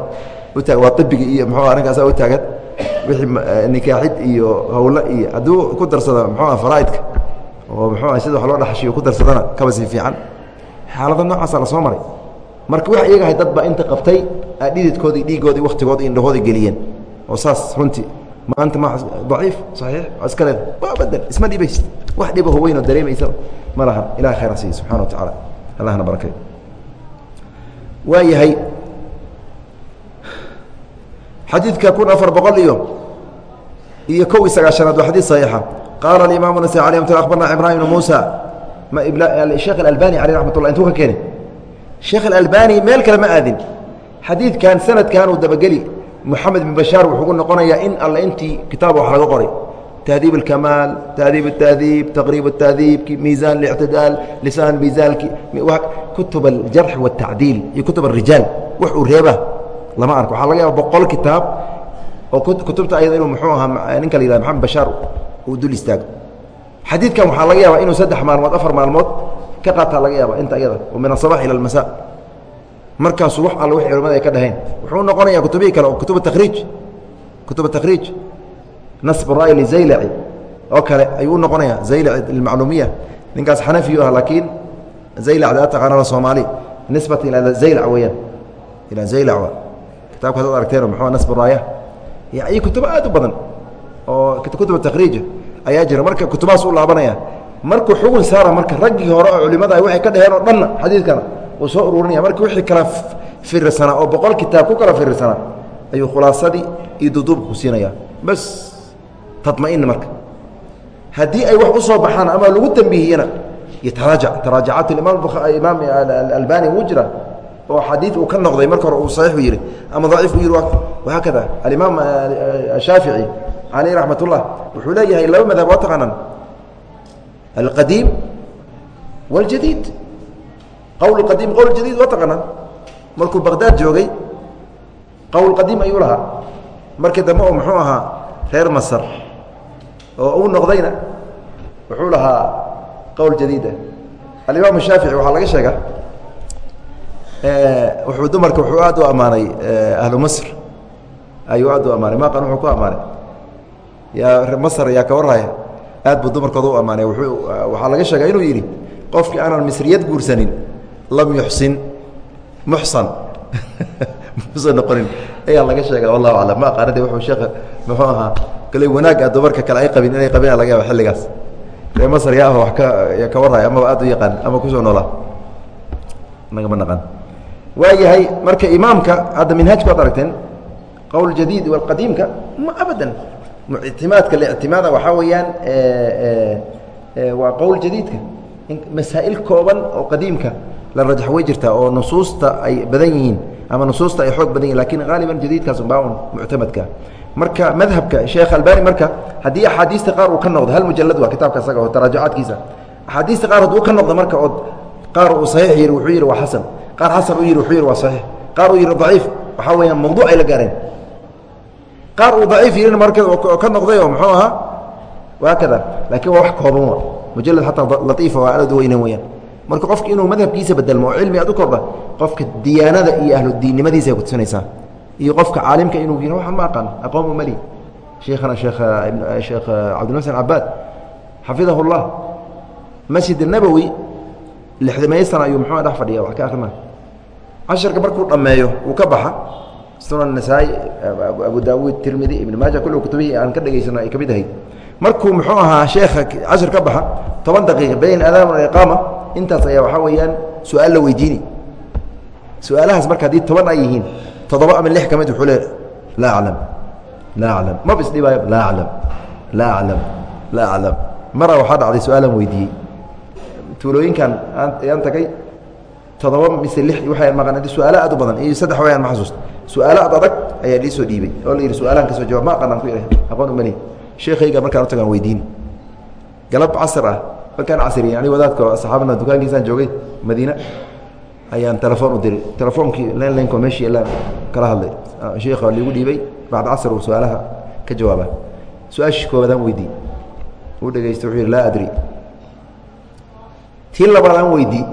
utaag waa ibiga iyo muxuu arrinkaasa u taagan wixii nikaaxid iyo howlo iyo hadduu ku darsada muxuu ah faraa'idka oo muxuu ah sida wax loo dhaxashiyo ku darsadana kaba sii fiican xaalada noocaasa la soo maray marka wax iyagahay dad baa inta qabtay dhididkoodii dhiigoodii waktigoodi indhahooda geliyeen oo saas runtii maanta ma daciif saxiix iska leeda waa badan isma dhibaysa wax dhibaho weyn oo dareemaysa ma lahan ilaha khayra siiya subxana wa tacaala allahna barakay waa yahay xadiidka kun afar boqol iyo iyo kow iyo waa xadiid saxiixa. Qaala alimaamu nasai alay mat abarna cimraan ibnu muusa sheekh alalbani aleyh raxmat ullah intuu ka keeni sheekh alalbani meel kale ma aadin. Xadiidkan sanadkan uu dabageli. Moxamed bin bashaar wuxuu ku noqonayaa in alle intii kitaab wax laga qoray tahdiib اlkamaal tahdiib الtahdiib taqriib الtahdiib miisaan اlictidaal lisaan miisaalki kutub aljarx waالtacdiil iyo kutub الrijaal wax uu reeba lama arko waxaa laga yaaba boqol kitaab oo kutubta ayada inuu muxuu ahaa ninka la yihah maxamed bashaar uu dul istaago xadiidkan waxaa laga yaabaa inuu saddex maalmood afar maalmood ka qaataa laga yaaba inta iyada oo min asabax ila almasa markaasuu wax alle wixii culamada ay ka dhaheen wuxuu noqonayaa kutubihii kale oo kutub takriij kutub takriij nasb ra'y lizaylaci oo kale ayuu u noqonayaa zaylaci almacluumiya ninkaas xanafiyu ah laakiin zaylacda a taqaanada soomaali. Nisbata ilaa zaylac weeyaan. Ilaa zaylac waa kitabka hadaad aragteen muxuu nasb raaya iyo kutubo aad u badan. Oo kutuba takriija ayaa jira. Marka kutubahaas u laabanaya markuu xugun saara marka raggii hore oo culimada waxay ka dhaheen oo dhanna xadiidkana uu soo ururinaya marka wixii kala firirsanaa oo boqol kitaab ku kala firirsanaa ayuu khulaasadii iyo duduubka ku siinaya bas tamaina marka. Haddii ay wax u soo baxaan ama lagu tambihiyana yataraajac taraajacaat imaam albani wuu jira oo xadiid uu ka noqday marka hore uu saxiixu yihi ama daciif u yihi wahaakada alimaam shaafici caleyh raxmat wuxuu leeyahay laba madhab waa taqaanaan. Alqadiim waاljadiid qowl qadiim qowl jadiid waa taqaanaan. Markuu baqdaad joogay qowl qadiim ayuu lahaa. Markii dambe oo muxuu ahaa reer masr oo uu noqdayna wuxuu lahaa qowl jadiid ah alimaam shaafici waxaa laga sheega wuxuu dumarka wuxuu aad u ammaanay ahlu masr. Ayuu aad u ammaanay maqan wuxuu ku ammaanay. Yaa masr yaa ka warhaya aad buu dumarkooda u ammaanay. Wuuu waxaa laga sheegaa inuu yidhi qofkii aanan misriyad guursanin lam yuxsin muxsan. <laughs> Musan noqonin ayaa laga sheega wallahu aclam. Ma wuxuu sheekha muxuu ahaa kale wanaagga dumarka kale ay qabin inay qabeen laga yaaba xilligaas. Ree masr yaa wax ka ka warhaya amaba aad u yaqaan ama ku soo noolaa nagama naqan waayahay marka imaamka hadda minhaajka waad aragteen qowl jadiid waqadiimka ma abadan. Ictimaadka lictimaada waxaa weeyaan waa qowl jadiidka. Masaa'il kooban oo qadiimka la rajax way jirtaa oo nusuusta ay badan yihiin ama nusuusta ay xoog badan yihiin laakiin haaliban jadiidkaas unbaa un muctamadka marka madhabka sheekh albani marka haddii axaadiista qaar uu ka noqdo hal mujalad waa kitaabka oo taraajucaadkiisa. Axaadiista qaar hadduu ka noqdo marka ood qaar uu saxiix yihi wuxuu yihi waa xasan. Qaar xasan u yihi wuxuu yihi waa saxiix. Qaar uu yihi daciif waxaa weyaan mawduuc ay la gaareen. Qaar uu daciif yihiin marka oo ka noqday oo muxuu ahaa waa kada laakiin waa wax kooban wa. Mujalad xataa latiifa waa aad u weyaan marka qofka inuu madhabkiisa bedelmo oo cilmi aad u kordha qofka diyaanada iyo ahludiinnimadiisa ay kutusinaysaa iyo qofka caalimka inuu yih waan ma aqaan aqoon umali sheekhana sheekh eh, sheekh eh, cabdilmasin cabaad xafidahu اllah masjid nabowi lixdameeya sana ayuu mxua dhex fadhiya wax ka akrina casharka markuu dhammeeyo uu ka baxa. Sunan nasaa-i abu daawuud tirmidi ibn maaja kulli kutubihii aan ka dhegaysano ay ka mid ahayd. Markuu muxuu ahaa sheekha cashar ka baxa toban daqiiqa bayn adaamun iqaama intaas ayaa waxaa weeyaan su'aal la weydiini. Su'aalahaas marka haddii toban ay yihiin toddoba ama lix ka mid wuxuu le laa aclam laa aclam. Maba isdhibaayo laa aclam laa aclam laa aclam. Maraa waxaa dhacday su'aalan weydiiyey. Tuulooyinkan ayaan tagay toddoba mise lix waxay maqan su'aalo aad u badan iyo saddex wayaan ma xasuusta su'aalo ad adag ayaa lii soo dhiibay. Oo la yidhi su'aalahan ka soo jawaab ma aqanaan ku ihahay aqoon umali sheekhayga markaan u tagaan weydiini galab casr ah markaan casriyen ani wadaadka saxaabana dukaankiisaan joogay madiina ayaan telefoon u diray. Telefoonkii lenlenko meeshii elaan kala hadlay. Sheikha liigu dhiibay bacda casr uu su'aalaha ka jawaaba su'aashii koobaadaan weydiiy uu dhegeysta wuxuu yidhi laa adri. Tii labaadaan weydii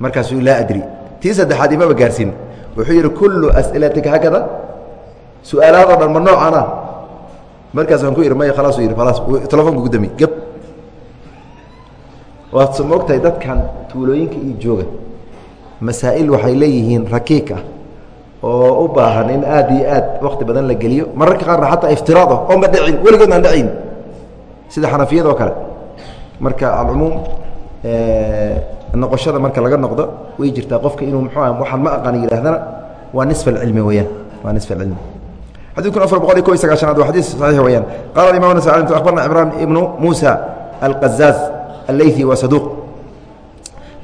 markaasuu laa adri. Tii saddexaad imaba gaarsiin. Wuxuu yidhi kullu as'ilatika hakada. Su'aalahaadoo dhan ma noocaana markaasaan ku yidhi maya khalaasuu yidhi khalaas telefonka gudami gab. Waad so moogtahay dadkan tuulooyinka iyo jooga masaa'il waxay leeyihiin rakiik ah oo u baahan in aad iyo aad wakti badan la geliyo. Mararka qaarna xataa iftiraad ah oon ba dhicin weligood aan dhacayn sida xanafiyada oo kale. Marka alcumuum noqoshada marka laga noqdo way jirtaa qofka inuu mxuu ah waxaan ma aqaan yidhahdana waa nisfa alcilmi weyaan waa nisfa alcilmi xadidkun afar boqol iyo ko iyo sagaashanaad waa xadiis saxiix weyaan qala imam nas akhbarna cimraan ibnu muusa alqazaaz allayثi waa saduuq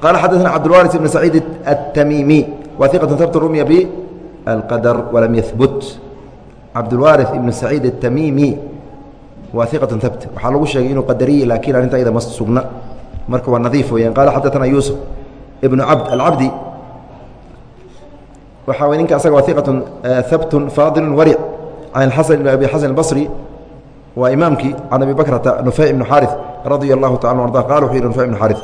qala xadaثna cabdulwaris ibn saciid الtamimi wa iqaة tabt rumya بالqadr walam yahbut cabdulwaris ibn saciid الtamimi waa iqaة tabt waxaa lagu sheegay inuu qadariyi laakiin arrinta ayada ma sugna marka waa nadiif weyaan qaala xadaثna yuusuf ibnu cabd alcabdi waxaa w ninka asaga waa iqaة habtu faadil waric can xasan ibn abi xasan اbصri waa imaamkii can abi bakrata nufay ibn xaariث radia اllahu taala arda qala wuxuu yihi nufay ibn xaariث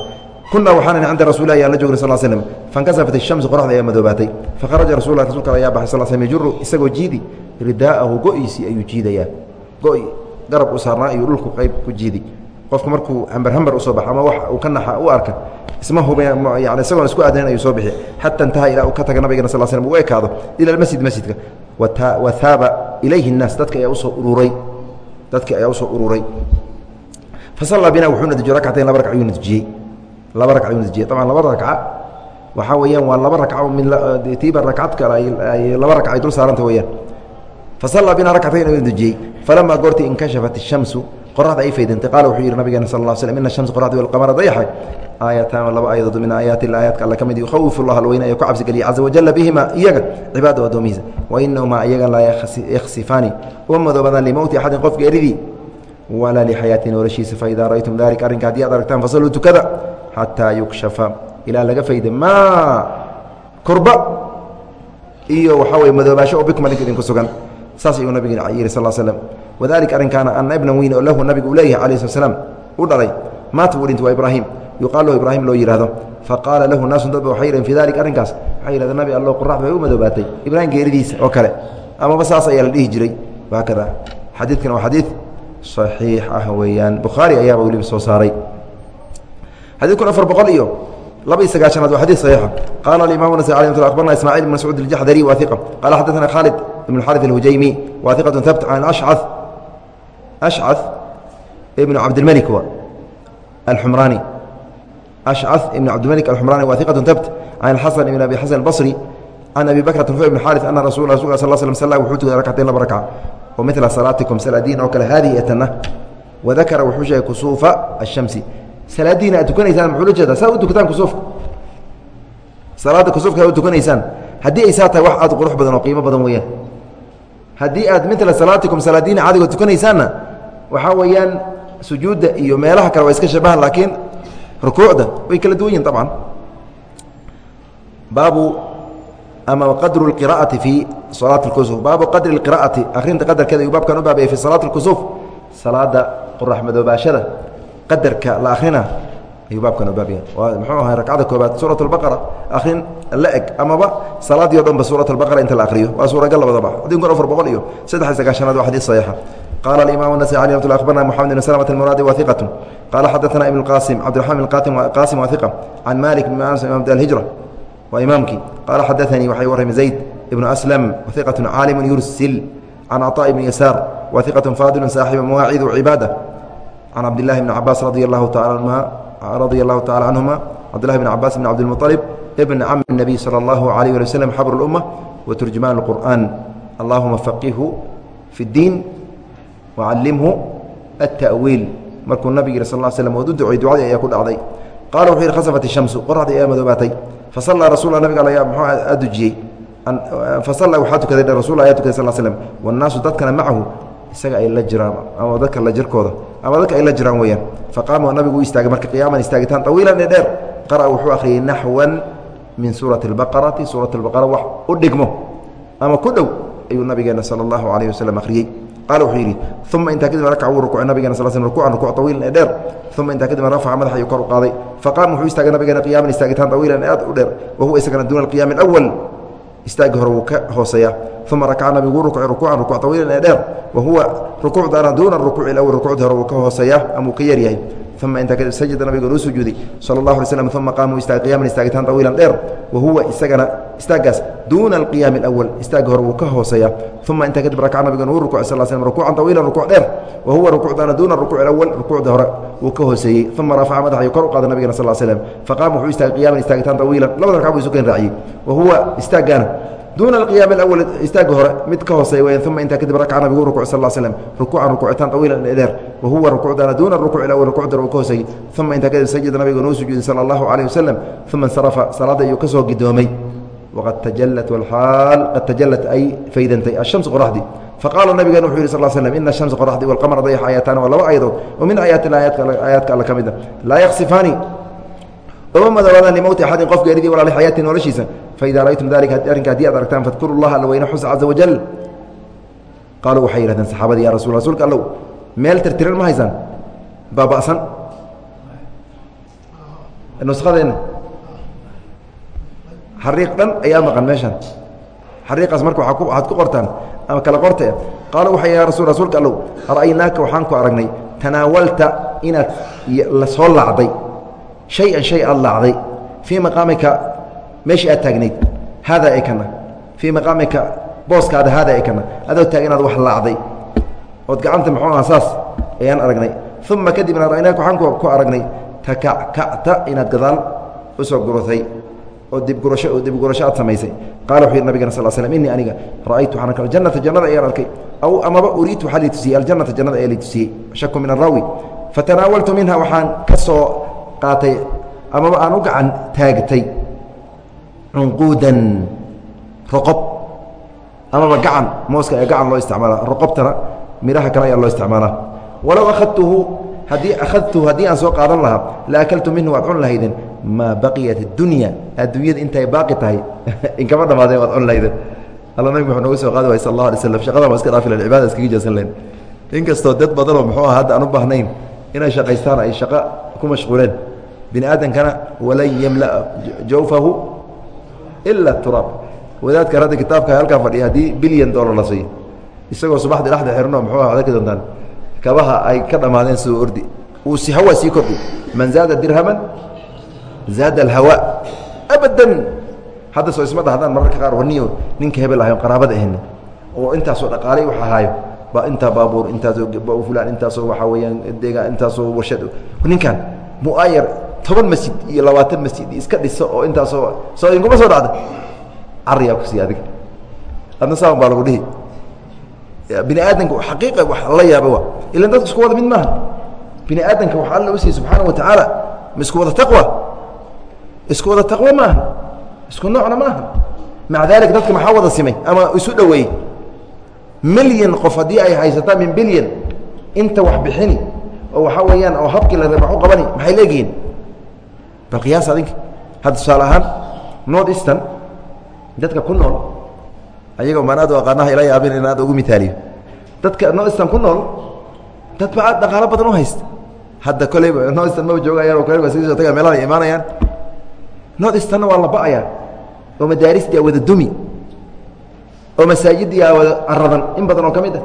kuna waxaan cinda rasuul ayaa la joogna sal slm fankasafat ishamsu qoraxda ayaa madoobaatay fakharaja rasul rasul kale ayaa baxay sal slm yajuru isagoo jiidi ridaahu go-iisii ayuu jiidayaa go-i garab u saarnaa ayuu dhulku qayb ku jiidi qofku markuu hambarhambar u soo bax ama wax uu ka naxa u arka isma hubayani isagoon isku aadnayn ayuu soo bixi xata intaha ilaa uu ka taga nabigana sal slm ugu ekaado ila masjid masjidka wa haaba ilayhi اnaas dadka ayaa u soo ururay dadka ayaa u soo ururay fasallaa bina wuxuuna dujiyey rakcatayn laba ragc ayuuna dujiyey laba ragcd abaan laba ragca waxaa weyaan waa laba raca tiiba ragcad kale ay laba ragca ay dul saaranta weyaan fasallaa binaa rakcatayn u dujiyey falamaa goortii inkashafat ishamsu qoraxda ay faydantay. Qaala wuxuu yidhi nabigeena sal l slm ina shamsa qoraxdii walqamara dayaxay aayataano laba aayadood min aayaati aayaadka alle ka mid ah. yukhawifu llah alweyne ee ku cabsigeliya caza wajalla bihimaa iyaga cibaadau addoomihiisa wa inahumaa iyaga laa yakhsifaani uma madoobadaan limowti axadin qofka eridii walaa lixayaati noloshiisa faidaa ra'aytum dalika arrinka haddii ad aragtaan fasaluu tukada xataa yukshafa. Ilaa laga fayda maa kurba. Iyo waxaa weye madoobaasho oo bikma dhinka idinku sugan. Saas ayuu nabigeen yihi sal slm wadalika arrinkaana ana ibna weyn oo lahu nabigu u leeyahay alayh slat slaam u dhalay. Maata buu dhintay waa ibraahim. Yuqaal lahu ibraahim loo yihahdo faqaala lahu naasun dadba waxay yihaheen fi dalika arrinkaas. Waxay yihahdeen nabi allo qoraxda way u madoobaatay. Ibraahim geeridiisa oo kale. Amaba saas ayaa la dhihi jiray. Wahaakada xadiidkan waa xadiid صaxiix ah weeyaan bukhaari ayaaba weliba soo saaray xadiidkun afar boqol iyo laba iyo sagaashanaad waa xadid صaxiixa qaala aimam nas abarna ismaaciil ibn mascuud اljaxdari wa iqa qala xadaثna khaalid ibn اxariث اlhujaymi wa iqaة habt can ashca ashca ibn cabdilmalik alxumraani ashca ibn cabdilmalik alxumraani wa iqaة habt can xasan ibn abi xasan اbصri can abi bakrata nufay ibn xaariث ana rasul rasul sal slam sala wuxuu tukaday rakcatayn laba rakca mila salaatikum salaadiin oo kale haadihi etana wadakara wuxuu sheegay kusuufa ashamsi salaadiina aad tukanaysaan muxuu la jeedaa? Saa u tukataan kusuufka. Salaadda kusuufka u tukanaysaan. Haddii ay saa tahay wax aad qurux badan oo qiimo badan weeyaan. Haddii aad mila salaatikum salaadiina caadigo tukanaysaanna waxaa weeyaan sujuudda iyo meelaha kale waa iska shabahan laakiin rukuucda way kala duwan yihiin abcan baabu ama qadru اqira'ati fii salaati اkusuf baabu qadri اqira'ati akhrinta qadarkeeda ayuu baabkan u baabayay fi salaati اkusuf salaada qorax madoobaashada qadarka la akhrina ayuu baabkan u baabaya waa muxuu ahay ragcada koobaad suuraة اbaqara akhrin la eg amaba salaadii o dhan ba suuraة اbaqara inta la akhriyo waa suuragal labadaba adin kun afar boqol iyo saddex sagaashanaad waa xadiis saxiixa qala اimam النasي alي mt abarna mxamed بn slmة الmuraadi wa iqaة qala xadaثna ibn اqasim cabdiرaحman qasim wa iqa can malik bn anas imam اhijra waa imaamkii qaala xadaanii waxay warramay zayd ibnu aslam wahiqatu caalimu yursil can caطaaء bni yasaar wahiqatu faadilu saaxiba mawaaciid cibaada can cabdilahi bni cabaas radia allahu tacala canhuma cabdilahi bn cabaas bn cabdilmuطalib ibn cami الnabiy salى اllahu alayh ali waslm xabr اlumma wa turjumaan اlqur'an allahuma faqihu fi اddiin wacallimhu aلta'wiil markuu nabig yih sal slam ood u ducey ducadii ayaa ku dhacday qaala wuxuu yidhi khasafat ishamsu qoraxdii ayaa madoobaatay fa sallaa nabiga al mxuu adujiyey fa waxaa tukaday rasul ayaa tukaday sal slem wannaasu dadkana macahu isaga ay la jiraan ama dadka la jirkooda ama dadka ay la jiraan weeyaan fa qaama nabigu istaagay marka qiyaaman istaagitaan tawiilan dheer qara'a wuxuu akhriyey naxwan min suurati اlbaqarati suurat albaqara wax u dhigmo ama ku dhow ayuu nabigeena sala allahu alayh waslm akhriyey qaala wuxuu yidhi uma intaa kadib rakac wuu rukucay nabigena sal sl rukucan rukuc tawiilan ee dheer uma intaa kadib rafaca madax ayuu kor u faqaama wuxuu istaagay nabigeena qiyaaman istaagitaan tawiilan aad u dheer wa isagana duuna alqiyaami alawal istaagi hore wuu ka hooseeya uma rakaca nabigu wuu rukucay rukucan rukuc tawiilan ee dheer wa huwa rukuucdaana duuna rukuuci alawal rukuucdii hore wuu ka hooseeya ama uu ka yaryahay uma intaa kadib sajada nabiga uu sujuuday sala اllah alay slam uma qaama istaagay qiyaman istaagitaan tawiilan dheer wa huwa isagana istaaggaas duuna alqiyaami alawal istaagga hore wuu ka hooseeya uma intaa kadib rakaca nabigana wuu rukucay sal slm rukuucan tawiilan rukuuc dheer wa huwa rukuucdaana duuna rukuuci alawal rukuucda hore wuu ka hooseeyey uma rafaca madax ayuu kor u qaaday nabigana sal slm faqaama wuxuu istaagay qiyaman istaagitaan tawiilan labada rakac buu isu keen raaciyey wa huwa istaaggaana duuna alqiyaami alawal istaagga hore mid ka hooseeya weyaan uma intaa kadib rakaca nabigu rukuc sal slm rukuucan rukuucitaan tawiilan ee dheer wa huwa rukuucdaana duuna rukuuci alawal rukuucda uu ka hooseeyey uma intaa kadib sajada nabiga noo sujuuday sala allahu calayh wasalam uma insarafa salaadda ayuu ka gidoomay waqad tajalat walaal qad tajalat ay faydantay ashamsu qoraxdii faqaala nabigeena wuxuu yihi sal slm ina ashamsa qoraxdii walqamara dayax aayataan waa laba aayadood oo min aayaati aayaadka alla ka mid a laa yaksifaani oma madoobaadaan limowti axadin qof geeridii walaa lixayaatii noloshiisa. Faidaa ra'aytum dalika arrinka haddii aad aragtaan fadkuru llaha alla weyne xus caza wajal qaaluu waxay yihahdeen saxaabadii ya rasul rasuulka allow meel tirtiran ma haysaan? Baaba'san nuskadeenna xariiq dhan ayaa maqan meeshan. Xariiqaas marka waxaad ku qortaan ama kala qorte. Qaaluu waxay ya rasul rasuulka allow ra'aynaaka waxaan ku aragnay tanaawalta inaad la soo shay-an shay aad laacday fii maqaamika meeshii aad taagnayd haadaa ee kana fii maqaamika booskaada haadaa ee kana adoo taag inaad wax laacday ood gacanta muxuu aha saas ayaan aragnay uma kadibna ra'aynaaka waxaan ku aragnay takackacta inaad gadaal u soo guratay oo dibgurasho dibgurasho aad samaysay qala wuxuu yidhi nabigana sal slm innii aniga ra'aytu waxaan arkay aljannata jannada ayaan arkay aw amaba uriitu waxaa lii tusiyey aljannata jannada ayaa lii tusiyey shaku min araawi fatanaawaltu minha waxaan ka soo qaatay amaba aan u gacan taagtay cunquudan roqob amaba gacan mooska ee gacan loo isticmaalaa roqobtana midhaha kale ayaa loo isticmaalaa walow akhadtuhu haddii akhadtuhu haddii aan soo qaadan lahaa la akaltu minhu waad cun lahaydeen. Maa baqiyat اdunya adduunyada intay baaqi tahay. <laughs> Inkama dhamaadeen waad cun lahaydeen. Alla nabig wuxuu nooga soo qaadi waay sal اllah alay slam shaqadan waa iska dhaafi lahen cibada iskaga jeesan lahen inkastoo dad badanoo muxuu aha hadda aan u baahnayn inay shaqaystaan ay shaqo ku mashquuleen bini aadamkana walan yamla'a jawfahu ila turaab wadaadkan hadda kitaabka halkaa fadhiya haddii bilyan dollar la siiyo. Isagoo subaxdii dhexda xirno muxuu aha arki doontaan kabaha ay ka dhammaadeen siduu ordi uu si hawa sii kordhi. Man zaada dirhaman zaada alhawa. Abadan! Hadda soo isma dhahdaan mararka qaar waniyo ninka hebel ahayo qaraabada ahna oo intaasoo dhaqaalay wax ahaayo ba intaa baabuur intaasoo fulaan intaasoo waxaa weeyaan deegaan intaasoo warshad. Ninkan mu'ayar toban masjid iyo labaatan masjid iska dhiso oo intaasoo soo inkuma soo dhacda cariyaa ku siiya adiga. Adna saan baa lagu dhihi. Bini aadamka xaqiiqa wax la yaaba wa ilan dadka isku wada mid maaha bini aadamka wax alla u siiyey subxaana wa tacaala ma isku wada taqwa? Isku wada taqwo maaha isku noocna maaha maca dalik dadka maxaa wada simay? Ama isu dhoweeyey milyan qof haddii ay haysataan min bilyan inta wax bixini oo waxaa weeyaan oo habkii la raba wax u qabani maxay leegihiin bal qiyaas adinka. Hadda tusaale ahaan north eastern dadka ku nool ayagoo maan aad u aqaanaha ila yaabin in aad ugu miaaliyo dadka noistan ku nool dad ba aad dhaqaalo badan u haysta. Hadda koleyba noistan maba joogayaan koleyba sii taga meelaha ay imaanayaan. Noistanna waa la ba'ayaa oo madaaristii a wada dumi oo masaajidii a wada caradan in badan oo ka mid ah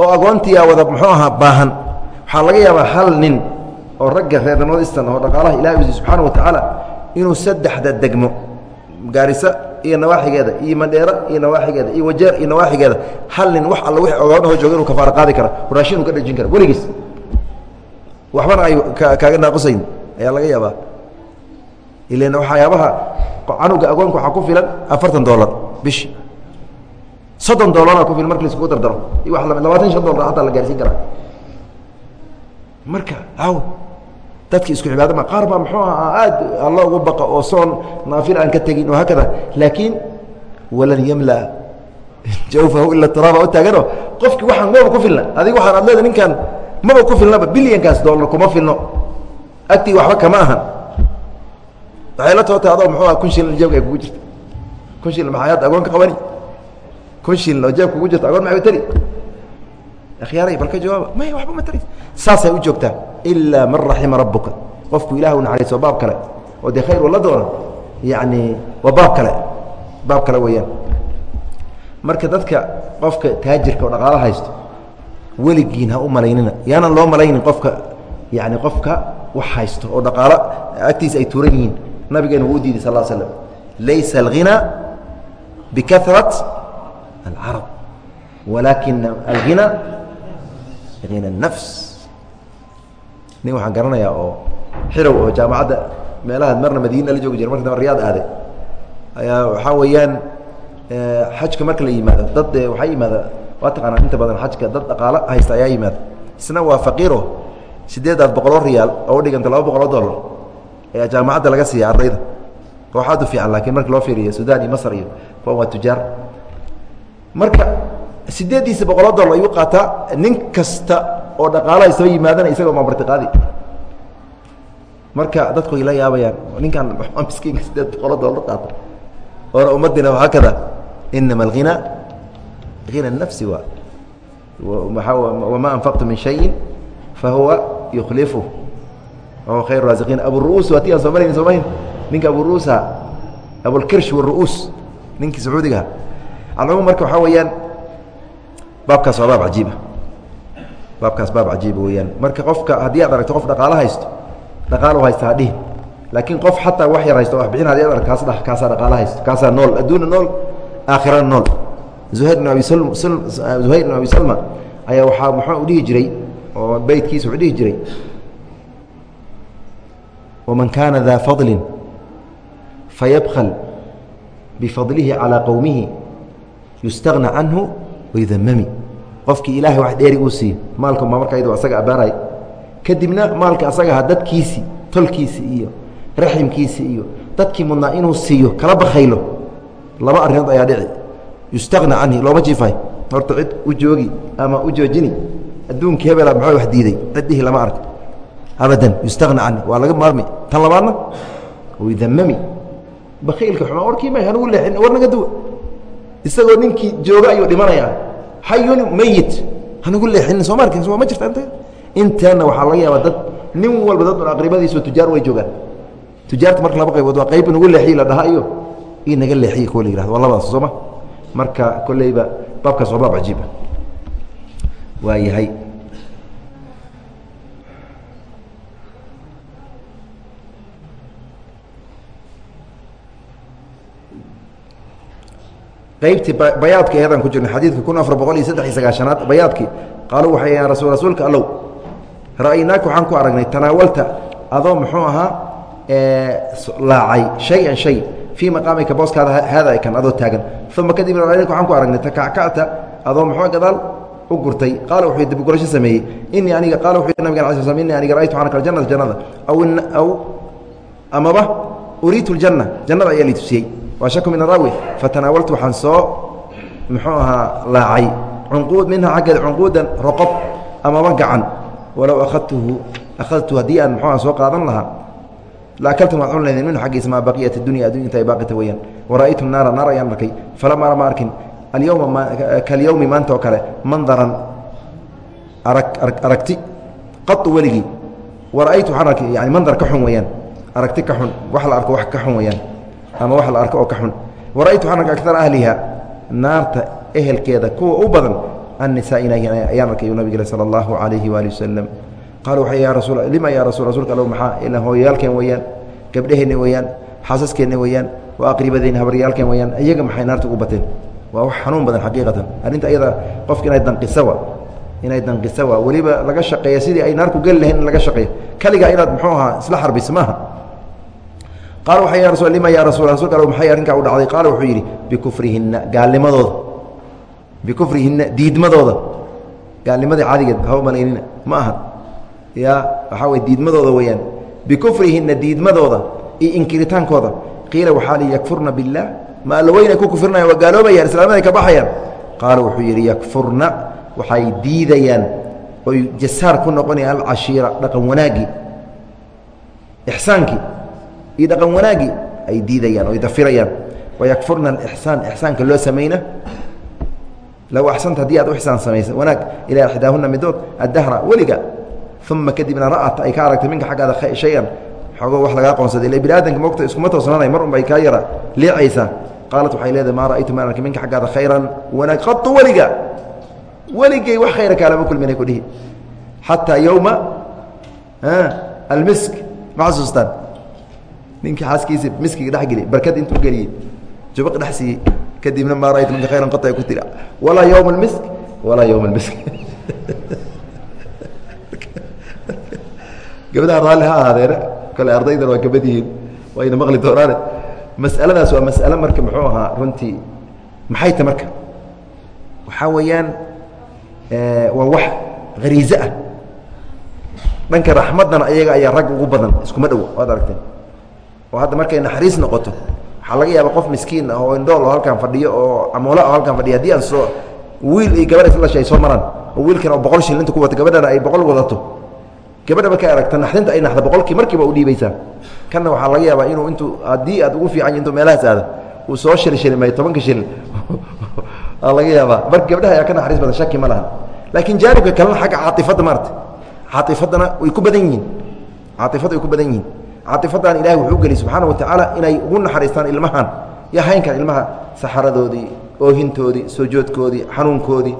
oo agoontii a wada muxuu ahaa baahan. Waxaa laga yaabaa hal nin oo ragga reer noistan oo dhaqaalaha ilahi usi subxaana wa tacaala inuu saddexda degmo gaarisa iyo nawaaxigeeda iyo mandheero iyo nawaaxigeeda iyo wajeer iyo nawaaxigeeda hal nin wax alla wixii ogaanaho jooga inu kafaaro qaadi kara raashin uu ka dhejin kara weligiis. Waxbana ay kaaga naaqusayn ayaa laga yaabaa. Ilan waxyaabaha canuga agoonka waxaa ku filan afartan dollar bishi soddon dollara ku filan marki laiskugu dardaro. Iyo wa labaatan shan dollar hataa la gaarsiin karaa. Marka aw dadki isku cibaado ma qaar baa muxuu ahaa aad alla ugu baqa oo soon naafil aan ka tegin oo haakada laakiin walan yamla jawfahu ila turaaba u taagano qofkii waxaan maba ku filna adiga waxaan ad leeda ninkan maba ku filnaba bilyankaas dollar kuma filno. Agtii waxba kama ahan. Waxay la tootay adoo muxuu aha kun shilin jeebka ay kugu jirta. Kun shilin maxaa hadda agoon ka qabani? Kun shilin oo jeeb kugu jirta agoon maxay tari? Akhyaaray bal ka jawaaba may waxba ma tari. Saasay u joogtaa ilaa man raxima rabuka qofku ilah naxariiso baab kale oo dee khayr wala doono yacni waa baab kale baab kale weeyaan marka dadka qofka taajirka oo dhaqaalo haysto weligiin ha u malaynina yaanan loo malaynin qofka yani qofka wax haysto oo dhaqaalo agtiisa ay tuuran yihiin nabigeena wuu diiday sal slam laysa alghina bikarat alcarab walaakina alghina hina الnafs nin waxaan garanayaa oo xirow oo jaamacadda meelaha marna madiina la joogi jira marka damba riyaad aaday ayaa waxaa weeyaan xajka marka la yimaado dad de waxaa yimaada waa taqaanaa inta badan xajka dad dhaqaalo haysta ayaa yimaada. Isna waa faqiiro sideedaad boqoloo riyaal oo udhiganta laba boqoloo dollar ayaa jaamacadda laga siiya ardayda. Wax aad u fiican laakiin marka loo fiiriyo sudan iyo masr iyo kuwan waa tujaar. Marka sideeddiisa boqoloo dollar ayuu qaataa nin kasta oo dhaqaalaha isaba yimaadana isagoo maamartiqaadi marka dadku ay la yaabayaan ninkan miskiinka sideed boqoloo dollar qaata oona ummadina haakada inama alghina hina nafsi waa wamaa anfaqtu min shayin fahuwa yukhlifu. Wahuwa khayr raasiqiin aburu'uus waa ti aan soo marayni soo mayn ninka aburu'uusa abulkirsh waru'uus ninkii sacuudigaha alcumuum marka waxaa weeyaan baabkaas waa baab cajiiba baabkaas baab cajiiba weeyaan. Marka qofka haddii aad aragto qof dhaqaalo haysto dhaqaalo haysta ha dhihin laakiin qof xataa wax yar haysto waxbixin haddii ad aragto kaas dhah kaasaa dhaqaalo haysto kaasaa nool adduuna nool aakhirana nool. Zuhayr ibn abi zuhayr ibn abi salma ayaa waxaa muxuu u dhihi jiray oo beytkiisa wuxuu dhihi jiray waman kaana daa fadlin fayabkl bifadlihi calىa qowmihi yustagna canhu waydamami qofkii ilaahay wax dheeri uu siiyo maalka ma marka yadu asaga abaaray kadibna maalka asagaha dadkiisii tolkiisii iyo raximkiisii iyo dadkii mudnaa inuu siiyo kala bakaylo laba arrimood ayaa dhici. Yustagna canhi looma jiifay. Horta cid u joogi ama u joojini adduunkii hebela muxuu wax diiday. Ciddihii lama arko. Abadan yustagna canhi waa laga maarmi. Tan labaadna waydamami bakiilka xumaa warkii may hanugu leexin war naga duwa. Isagoo ninkii jooga ayuu dhimanayaa xayun meyit hanugu leexinin soo ma arkin soo ma jirta int inteena waxaa laga yaabaa dad nin walba dad un aqribadiisu tujaar way joogaan. Tujaarta marka laba qaybood waa qayb nagu leexiyi la dhaha iyo io naga leexiya kuwa la yihahdo waa labadaas sooma marka kolleyba baabkaas waa baab cajiiba waa yahay qaybtii bayaadka eedaan ku jirnay xadiidka kun afar boqol iyo saddex iyo sagaashanaad bayaadkii. Qaaluu waxay yaan rasul rasuulka allow. Ra'aynaaka waxaan ku aragnay tanaawalta adoo muxuu ahaa laacay shay-an shay fii maqaamika booskaada haada kan adoo taagan. Uma kadibna ra'aynaaka waxaan ku aragnay takackacta adoo muxuu gadaal u gurtay. Qaala wuxuu dibgurasho sameeyey. Inii aniga qaala wuxuu nabigan ala sl innii aniga ra'aytu waxaan arkay jannata jannada aw amaba uriitu ljanna jannada ayaa lii tusiyey waa shaku min araawi fatanaawaltu waxaan soo muxuu ahaa laacay. Cunquud minha xaggeeda cunquudan roqob amaba gacan. Walow akhadtuhu akhadtu haddii aan muxuuha soo qaadan lahaa laakaltum waad cun laydeen minhu xaggiisa maa baqiyat dunya addunya inta ay baaqita weeyaan. Wara'aytum naara naar ayaan arkay. Falama ma arkin. Alyowma kalyowmi maanta oo kale mandaran arag aragti qau weligii. Wara'aytu waxaan arkay yani mandar ka xun weeyaan. Aragti ka xun wax la arko wax ka xun weeyaan ama wax la arko oo ka xun. Wara'aytu waxaan arkay aktar ahliha naarta ehelkeeda kuwa u badan annisaa ayaan arkay uu nabig sala allahu calayhi waali wasalam qaala waxay ya rasul lima ya rasul rasuulka allow maxaa ilaa hooyayaalkeen weeyaan gabdheheenna weeyaan xaasaskeenna weeyaan waa aqribadeenna habaryaalkeen weeyaan iyaga maxay naarta ugu bateen? Waa wax xanuun badan xaqiiqatan. Arrinta iyada qofka inay danqisawa inay danqisawa weliba laga shaqeeya sidii ay naarku geli lahayn in laga shaqeeyo. Kaligaa inaad muxuu ahaa isla xarbis maaha qaala waxay ya rasul lima ya rasul rasulka maxay arrinkaa u dhacday? Qaala wuxuu yidhi bikufrihinna gaalnimadooda. Bikufrihinna diidmadooda. Gaalnimadii caadigeed ha malaynina ma aha. Ya waxaa wey diidmadooda weeyaan. Bikufrihinna diidmadooda iyo inkiritaankooda qiila waxaa li yakfurna biاllaah ma alla ku kufrinayaan waa gaaloobayaan islaamada ay ka baxayaan. Qaala wuxuu yidhi yakfurna. Waxay diidayaan. Oy jasaar ku noqonayaan alcashiira dhaqan wanaaggii ixsaankii iyo dhaqan wanaaggii ay diidayaan oy dafirayaan wayakfurna alixsaan ixsaanka loo samayna. Low axsanta haddii aad u ixsaan samaysa wanaag. Ilaa ixdaahuna midood addahra weliga. Uma kadibna ra'at ay ka aragtay minka xaggaada shay-an. Xoogo wax lagaa qoonsaday. Ille bini aadamka mogta iskuma toosnaanay mar un kaa yara. Liicaysaa qaalat waxay leedahay maa ra'aytu maan arki minka xaggaada khayran? Wanaag qatu weliga. Weligay wax khayra kaalama kulminay ku dhihi. Xataa yowma almisk ma ninkii xaaskiisa miskiga dhexgeli barkad intuu geliyey jubaq dhex siiyey kadibna maa ra'aytu minka khayran qatu ay ku tiri walaa yowma almisk walaa yowma almisk <laughs> gabdhaha raalli ha ahaadeene kole ardaydan waa gabad yihiin maqli doonaane mas'aladaas waa mas'ale marka muxuu ahaa runtii maxay ta marka? Waxaa weeyaan waa wax hariize ah. Dhanka raxmaddana ayaga ayaa rag ugu badan iskuma dhowo waad aragteen oo hadda markay naxariis noqoto waxaa laga yaaba qof miskiin ah oo indhool oo halkaan fadhiyo oo camoola oo halkaan fadhiyo haddii aan soo wiil iyo gabadh isla dhashay ay soo maraan oo wiilkan oo boqol shilinta ku wato gabadhana ay boqol wadato gabadha markay aragta naxdinta ay naxda boqolkii markiiba u dhiibaysaa. Kanna waxaa laga yaabaa inuu intuu haddii aad ugu fiican intuu meelahaas aado uu soo shilshilimayo tobanka shilin. <laughs> Laga yaabaa. Marka gabdhaha ayaa ka naxariis badan shaki ma laha. Laakiin jaanibka kalena xagga caaifadda maarata caaifadana way ku badan yihiin. Caaifadda way ku badan yihiin caaifaddan ilahi wuxuu geliy subxaana wa tacaala inay ugu naxariistaan ilmahan iyo haynkan ilmaha saxaradoodii oohintoodii soojoodkoodii xanuunkoodii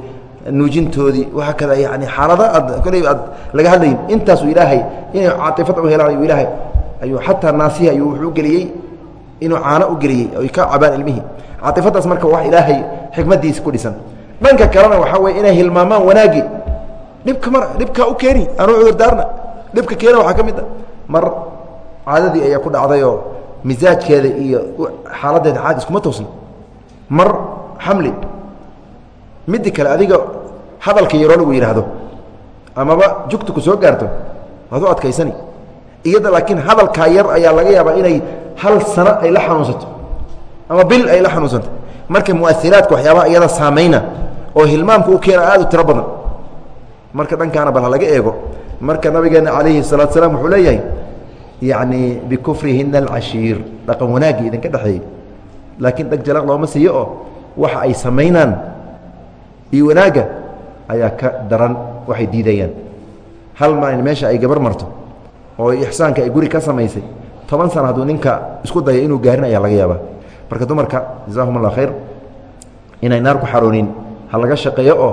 nuujintoodii waaa kada yani xaalada aad koley aad laga hadlayin. Intaasuu ilaahay inay caaifad u helaan ayuu ilaahay ayuu xataa naasihi ayuu wuxuu geliyey inuu caano u geliyey oy ka cabaan ilmihii caaifaddaas marka wax ilaahay xikmadiisa ku dhisan. Dhanka kalena waxaa weye inay hilmaamaan wanaagii dhibka mar dhibkaa u keeni anuu cudurdaarna dhibka keena waxaa ka mid a. Mar caadadii ayaa ku dhacdayoo misaajkeeda iyo xaaladdeeda caadi iskuma toosna mar xamli middi kale adiga hadalka yaroo lagu yidhaahdo amaba jugta ku soo gaarto waad u adkaysani. Iyada laakiin hadalkaa yar ayaa laga yaabaa inay hal sano ay la xanuunsato ama bil ay la xanuunsanto marka muairaadka waxyaabaha iyada saamayna oo hilmaamka u keena aad u tiro badan. Marka dhankaana bal ha laga eego. Marka nabigeena calayhi salaatu salaam wuxuu leeyahay yacni bikufrihina alcashiir. Dhaqan wanaaggii idinka dhexeeyey laakiin dheg jalaq looma siiyo oo waxa ay samaynaan iyo wanaagga ayaa ka daran waxay diidayaan. Hal maalin meesha ay gabar marto oo ixsaanka ay guri ka samaysay toban sana hadduu ninka isku daya inuu gaarin ayaa laga yaabaa. Marka dumarka jazaahum allah khayr inay naar ku xaroonin ha laga shaqeeyo oo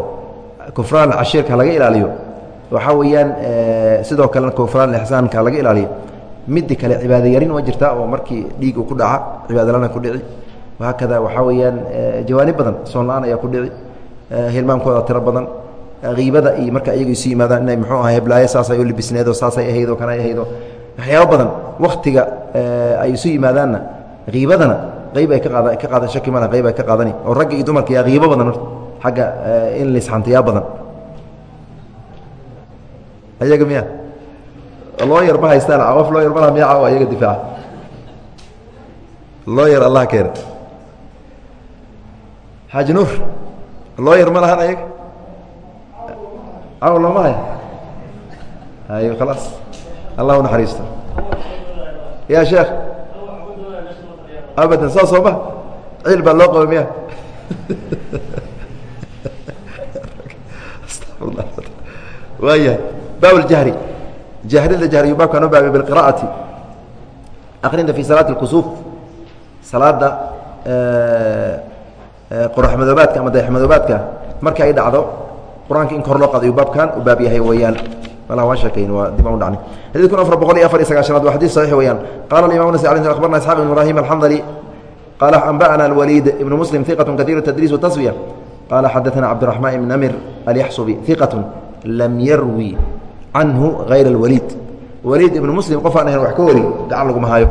kufraan cashiirka ha laga ilaaliyo. Waxaa weeyaan sidoo kalena kufraan ixsaanka ha laga ilaaliyo midi kale cibaado yarin waa jirtaa oo markii dhiig uu ku dhaca cibaadolana ku dhici. Wahaakada waxaa weeyaan jawaanib badan soon la'aan ayaa ku dhici. Hilmaamkooda tiro badan. Kiibada iyo marka iyaga isu yimaadaan inay muxuu aha heblaayo saasay u libisneedo saasay ahaydoo kana ahaydo waxyaabo badan waktiga ay isu yimaadaanna kiibadana qayb ay ka qaada ka qaadan shaki mala qayb ay ka qaadani. Oo ragga iyo dumarka yaa kiibo badan horta xagga in lisxantayaa badan. Ayaga miya loo yar ma haystaan qof loo yar ma laha miya caawa ayaga difaaca loo allah keena xaaji nuur loo ma lahan ayaga? Caawa looma haya hayo khalaas allah u naxariisto ya sheekh abadan saa soo ma? Ciil baa loo qaba miya <laughs> waaya baab اljahri jahrida jahriyu baabkaan u baabay biqira'ati akrinta fi salaati اkusuuf salaada qoraxmadoobaadka ama dayaxmadoobaadka marka ay dhacdo qur-aanka in kor loo qadayu baabkan u baab yahay weeyaan malaa waan sheekayn waa dib aan u dhacnay xadid kun afar boqol iyo afar iyo sagaashanaad waa xadis saxiix weeyaan qala alimam nas alي akhbarna isxaaq ibn ibrahim alxandali qala anba'ana alwaliid ibnu muslim iqat kaiir tadriis wataswiya qala xadaثna cabdiraxmaan ibn namir alyaxsubi iqat lam yarwi canhu hayr اlwaliid waliid ibnu muslim qof aan ahayn wax ka wari gacan laguma haayo.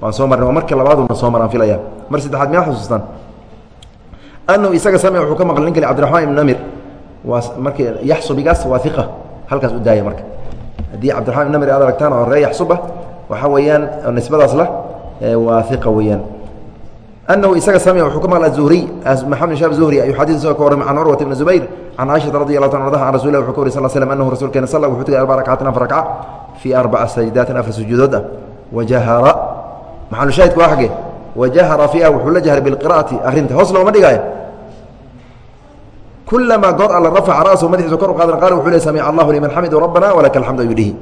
Waan soo marnay waa markii labaaduna soo maraan filaya mar saddexaad miyaa xusuustaan. Anahu isaga samic wuxuu ka maqlay nin kale cabdiraxmaan ibn namir. Waa markii yaxsubigaas waa iqa halkaas u daaya marka. Haddii cabdiraxman ibn namir aad aragtaan oo ree yaxsuba waxaa weeyaan nisbadaas la waa iqa weeyaan anahu isaga samic wuxuu ka maqlay zuhriy maxamed shab zuhri ayuu xadiis isagoo ka warramay can curwata ibni zubayr can caaishata radi allahu ta ardaha can rasul lah wuxuu ka wari sal slm anahu rasuulkeena salla wuxuu tegay arba rakcatin afar rakca fii arbaca sajdaatin afar sujuudood ah wajahara maxalu shaahidka waa xagee wajahara fiiha wuxuu la jahray bilqira'ati akhrinta hoos looma dhigaayo kulamaa goor alla rafaca ra'sahu madaxiisa kor u qaadan qaala wuxuu le samica allahu liman xamidu rabbana walaka alxamdu ayuu dhihi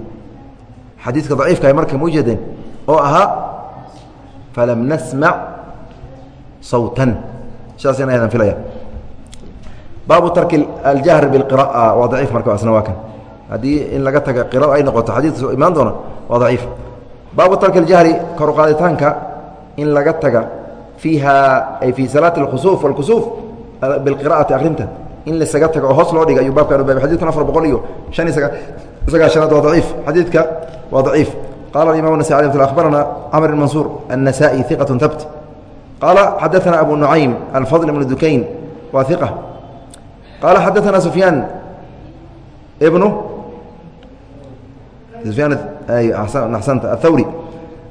xadiidka daciifkaah marka mu jeedeen oo ahaa falam nasmac sawtan. Sidaas inaydan filaya baabu tarki aljahri biqira'a waa daciif marka asna waa kan. Haddii in laga taga qira'a ay noqoto xadiis soo imaan doona waa daciif. Baabu tarki aljahri koruqaaditaanka in laga taga fiiha ay fii salaati alkhusuuf walkusuuf bilqira'ati akhrinta in lasaga tago oo hoos loo dhiga ayuu baabkan ubaabay xadidkan afar boqol iyo shan iyo sagaashanaad waa daciif. Xadiidka waa daciif. Qaala alimamu nasai alي axbarana camr mansuur annasa'i iqaة habt qaala xadaثna abu nuعaym alfضل بn dukayn waa ثiqة qaala xadaثna sufyaan bnu sufyaan athawri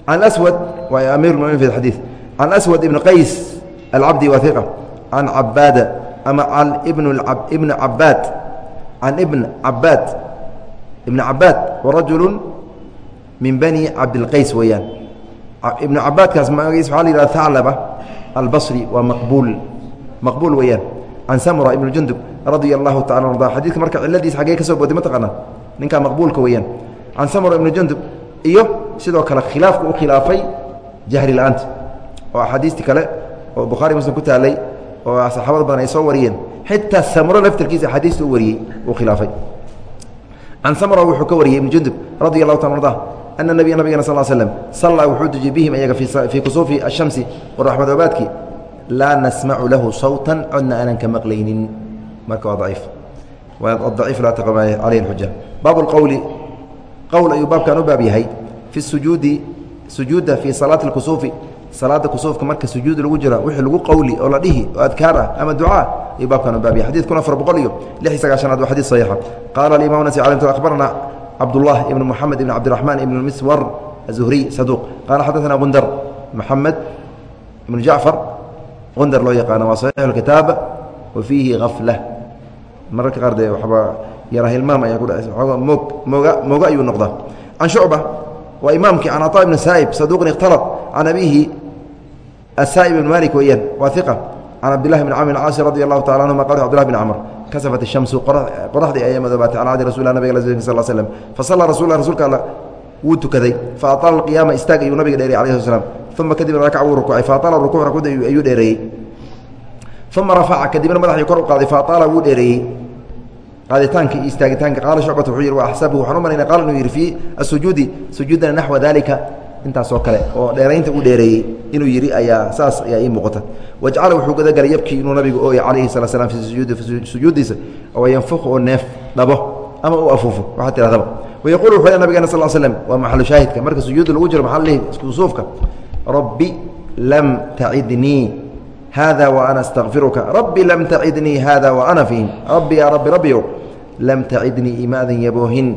can aswad waa amir muminin fi xadiid can aswad ibn qays alcabdi waa iqa can cabaada ama can ibn ibn cabaad can ibn cabaad ibn cabaad warajulu min bani cabdilqays weeyaan ibnu cabaadkaas magaciis waxaa la yihahda thaclaba albasri waa maqbuul. Maqbuul weeyaan. Can samura ibn jundub radia allahu tacala arda xadidka marka ciladiis xaggee ka soo booday ma taqaanaa? Ninkaa maqbuulka weeyaan. Can samura ibni jundub iyo sidoo kale khilaafka u khilaafay jahri la'aanta oo axaadiistii kale oo bukhaari muslim ku taalay oo saxaabada badan ay soo wariyeen. Xitaa samuro laftarkiisa axaadiista u wariyey uu khilaafay. Can samura wuxuu ka wariyey ibni jundub radi allahu taala arda ana nabiya nabigana sal slm sallaa wuxuu dujiyey bihim ayaga fii kusuufi ashamsi waraxmadoobaadki laa nasmacu lahu sawtan codna aanan ka maqlaynin marka waa daciif daciif laa taqam caleyhi xuja baabu lqowli qowl ayuu baabkan u baab yahay fi sujuudi sujuudda fii salaati اkusuufi salaada kusuufka marka sujuud lagu jira wixii lagu qowli oo la dhihi oo adkaar ah ama ducaa ayuu baabkan u baab yahay xadid kun afar boqol iyo lix iyo sagaashanaad waa xadid saxiixa qaala alimam nasi alay akhbarana cabdullah ibn moxamed ibn cabdiraxmaan ibn miswar azuhriy saduuq qaala xadaثana gundar moxamed ibn jacfar gundar loo yaqaano waa saxiix اkitaab wa fiihi gafla mararka qaar dee waxba yara hilmaam ayaa ku dhacaysa ooga moog mooga mooga ayuu noqdaa can shucba waa imaamkii can caطaa ibni saa'ib saduuqin ikhtalad can abiihi asaa'ib ibn malik weeyaan waa iqa can cabdillahi bn camr caasi radi allahu tacala anhuma qal cbdillahi bn camr kasafat الshamsu qoraxdii ayaa madoobaatay cala cadi rasul nabig sal slm fasallaa rasul rasuulka alla wuu tukaday faaaala qiyaama istaag ayuu nabiga dheereyey alah sl slam uma kadibna rakac wuu rukuucay faaaala rukuc rakuda ayuu dheereeyey uma rafaca kadibna madaxii kor u qaaday faaaala wuu dheereeyey qaaditaanka iyo istaagitaanka qaala shucbata wuxuu yihi wa axsabuhu waxaan u malayna qaala inuu yidhi fii asujuudi sujuudana naxwa dalika intaasoo kale oo dheeraynta u dheereeyey inuu yidhi ayaa saas ayaa ii muuqata. Wajcala wuxuu gadagalay yabkii inuu nabigu ooyay calayhi sala slam fi sujuudi sujuuddiisa oo yanfuqu oo neef dhabo ama uu afuufo waxaad tihahdaba wayaquul wuxuu leey nabigana sal l slam waa maxalu shaahidka marka sujuudda lagu jiro maxaa la dhihi kusuufka rabbi lam tacidnii haada wa ana astaqfiruka rabbi lam tacidnii haada wa ana fiihim rabbi yaa rabbi rabbiyow lam tacidnii imaadan yaboohin.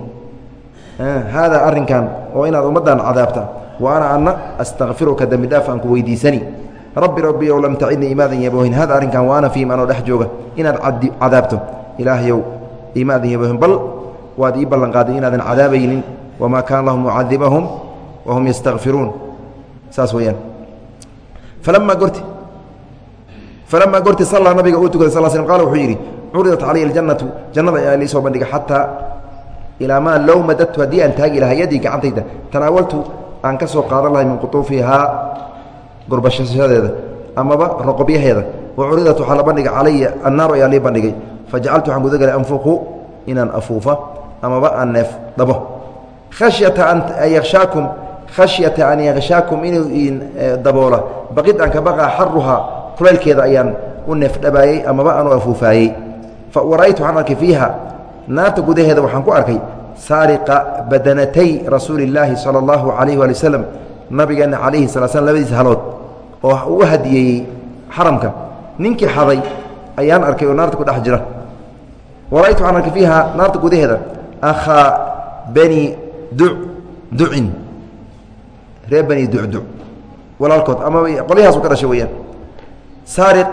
Haada arrinkan oo inaad ummaddan cadaabta wa ana astakfiruka dembi dhaaf aan ku weydiisani. Rabbi rabbiyow lam tacidnii imaadan yaboohin hada arrinkan wa ana fiihim anoo dhex jooga. Inaad cadaabto. Ilaahyow imaadan yaboohin bal waad ii ballan qaaday inaadan cadaabaynin. Wamaa kaana lahum mucadibahum wahum yastakfiruun saas weeyaan. Falamaa gorti falamaa gorti sallaa nabiga uu tukaday sal slm qala wuxuu yidhi curidat calaya aljannatu. Jannada ayaa liisoo bandhiga xataa ilaa maa low madadtu haddii aan taagi lahaa yadii gacantayda tanaawaltu aan ka soo qaadan lahay min qutuufihaa gorbashashadeeda amaba roqobyaheeda wa curidat waxaa la bandhigay calaya annaaru ayaa lii bandhigay. Fajacaltu waxaan gudagalay anfuqu inaan afuufa amaba aan neef dhabo. Khashyata an yakshaakum khashyata an yakshaakum inuu in daboola. Baqid aan ka baqaa xaruhaa kulaylkeeda ayaan u neef dhabaayey amaba aan u afuufaayey fa wara'aytu waxaan arkay fiiha naarta gudaheeda waxaan ku arkay saariqa badanatay rasuuli illaahi sala allahu calayh waali wasalam nabigeenna calayhi sala slm labadiisa halood oo uu hadiyeeyey xaramka. Ninkii xaday ayaan arkay oo naarta ku dhex jira. Wara'aytu waxaan arkay fiiha naarta gudaheeda akhaa bani du ducin. Reer bani ducduc walaalkood ama qolyahaasu ka dhashay weyaan saariq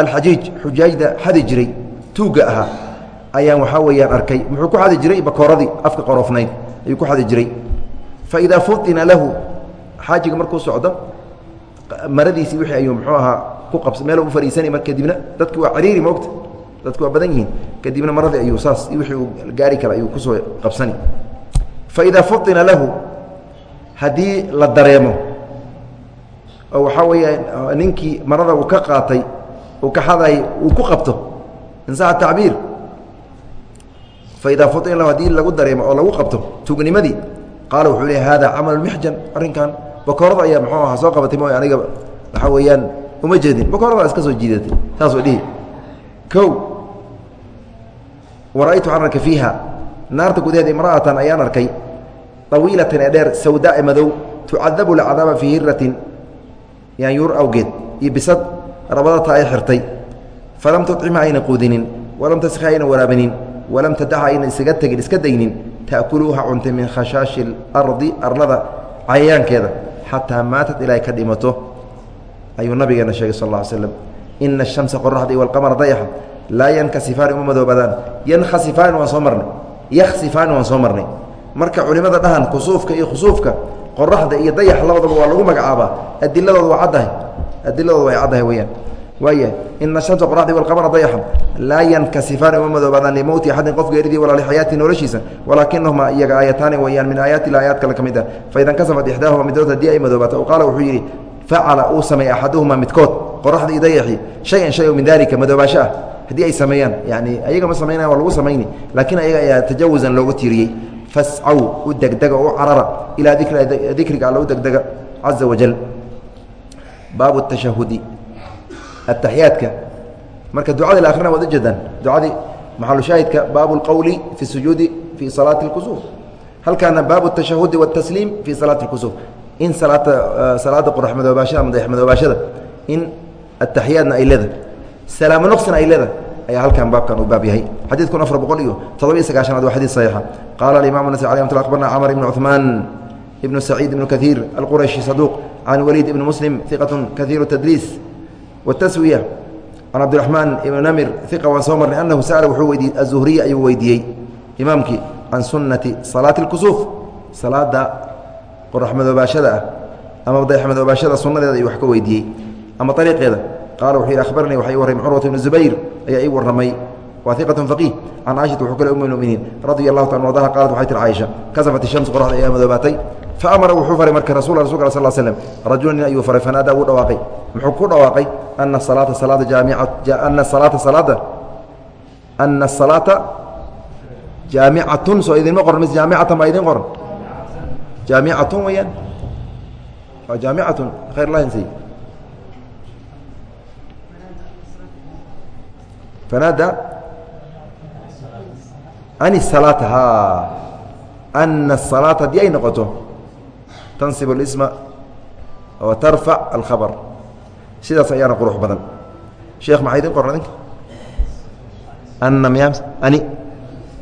alxajiij xujaajda xadi jiray tuugga ahaa ayaan waxaa weeyaan arkay. Muxuu ku xadi jiray bakooradii afka qorofnayd ayuu ku xadi jiray. Fa idaa futina lahu xaajiga markuu socdo maradiisii wixii ayuu muxuu ahaa ku qabs meel u fariisanay mar kadibna dadki waa cariiri moogta dadku waa badan yihiin. Kadibna maradii ayuu saas wixii uu gaari kara ayuu ku soo qabsani. Fa idaa futina lahu haddii la dareemo oo waxaa weeyaan ninkii marada uu ka qaatay uu ka xaday uu ku qabto insaxa tacbiir fa idaa futina lahu haddii lagu dareemo oo lagu qabto tuugnimadii qaala wuxuu leey hada camalu mixjan arrinkan bakoorada ayaa muxuu ahaa soo qabatay mooy aniga waxaa weeyaan uma jeedin bakoorada iska soo jiidatay saasoo dhihi kow wara'aytu waxaan arkay fiiha naarta gudaheeda imra'atan ayaan arkay طawiilatan ee dheer sawdaa e madow tucadabu lacadaaba fii hiratin yaanyuur awgeed iyo bisad rabadata ay xirtay falam tucima ayna quudinin walam taskhi ayna waraabinin walam tadaca ayna isaga tegin iska daynin ta'kuluuha cuntay min khashaashi اlardi arlada cayayaankeeda xataa maatat ilaa ka dhimato ayuu nabigeena sheegay sal ا ly slam ina الshamsa qoraxda iyo wاlqamara dayaxa laa yankasifaani uma madoobadaan yankhasifaani waan soo marnay yaksifaani waan soo marnay marka culimada dhahan kusuufka iyo khusuufka qoraxda iyo dayax labadaba waa lagu magacaabaa adiladooda waa caddahay adiladooda way caddahay weyaan waaya ina shamsa qoraxda walqamara dayaxa laa yankasifaani uma madoobaadaan limowti axadin qof geeridii walaa lixayaati noloshiisa walaakinahuma iyaga aayataani weyaan min aayaati ila aayaad kale ka mid ah. Faida nkasafat ixdaahuma midood haddii ay madoobaato o qaala wuxuu yidhi facala uu sameey axaduhuma midkood qoraxda iyo dayaxii shay min dalika madoobaasho ah haddii ay sameeyaan yani ayaga ma samaynaya waa lagu samayni laakiin ayaga ayaa tajawusan loogu tiiriyey. Fascaw u degdega u carara ilaa dikriga alla u degdega caza wajal baabu tashahudi ataxiyaadka marka ducadii la akrina waad ujeedaan ducadii maxalushaahidka baabu اlqowli fi sujuudi fi salaati اlkusuuf halkaana baabu الtashahudi wاtasliim fi salaati اlkusuuf in salaata salaada qorax madoobaashada ama dayax madoobaashada in ataxiyaadna ay leedahay salaamo noqsina ay leedahay ayaa halkan baabkan uu baab yahay xadiid kun afar boqol iyo toddobiyo sagaashanaad waa xadiid saxiixa qaala alimamu nasai alay mat abarna camr ibn cuثmaan ibnu saciid ibnu kaiir alqurashi saduuq can waliid ibni muslim iqatun kaiiru tadliis wataswiya can cabdiraxmaan ibni namir iqa waan soo marnay annahu sa'ala wuxuu weydiiyey azuhriya ayuu weydiiyey imaamkii can sunnati salaati اlkusuuf salaada qorax madoobaashada ah ama dayax madoobaashada sunnadeeda ayuu wax ka weydiiyey ama ariiqeeda qaala wuxuu yidhi akhbarnii waxa ii warramay curwata ibnu zubayr ayaa ii warramay waa iqatun faqiih can caaishata wuxuu kale um muminiin radia allahu taala ardaha qaalat waxay tihi caaisha kasafat ishamsu qoraxda ayaa madoobaatay faamara wuxuu faray marka rasu rasulka sal slm rajula nin ayuu faray fanaadaa wuu dhawaaqay muxuu ku dhawaaqay ana salaata salaada jaamiana salaata salaada ana salaata jaamicatun soo idinma qoran mis jaamicatan baa idin qoran jaamicatun weyaan jaamicatun khayr lahansiy fanaada an salaata ha ana salaata haddii ay noqoto tansib اlisma wa tarfac alkhabr sidaas ayaana qurux badan sheekh maxaa idin qoran idinka ana miya ani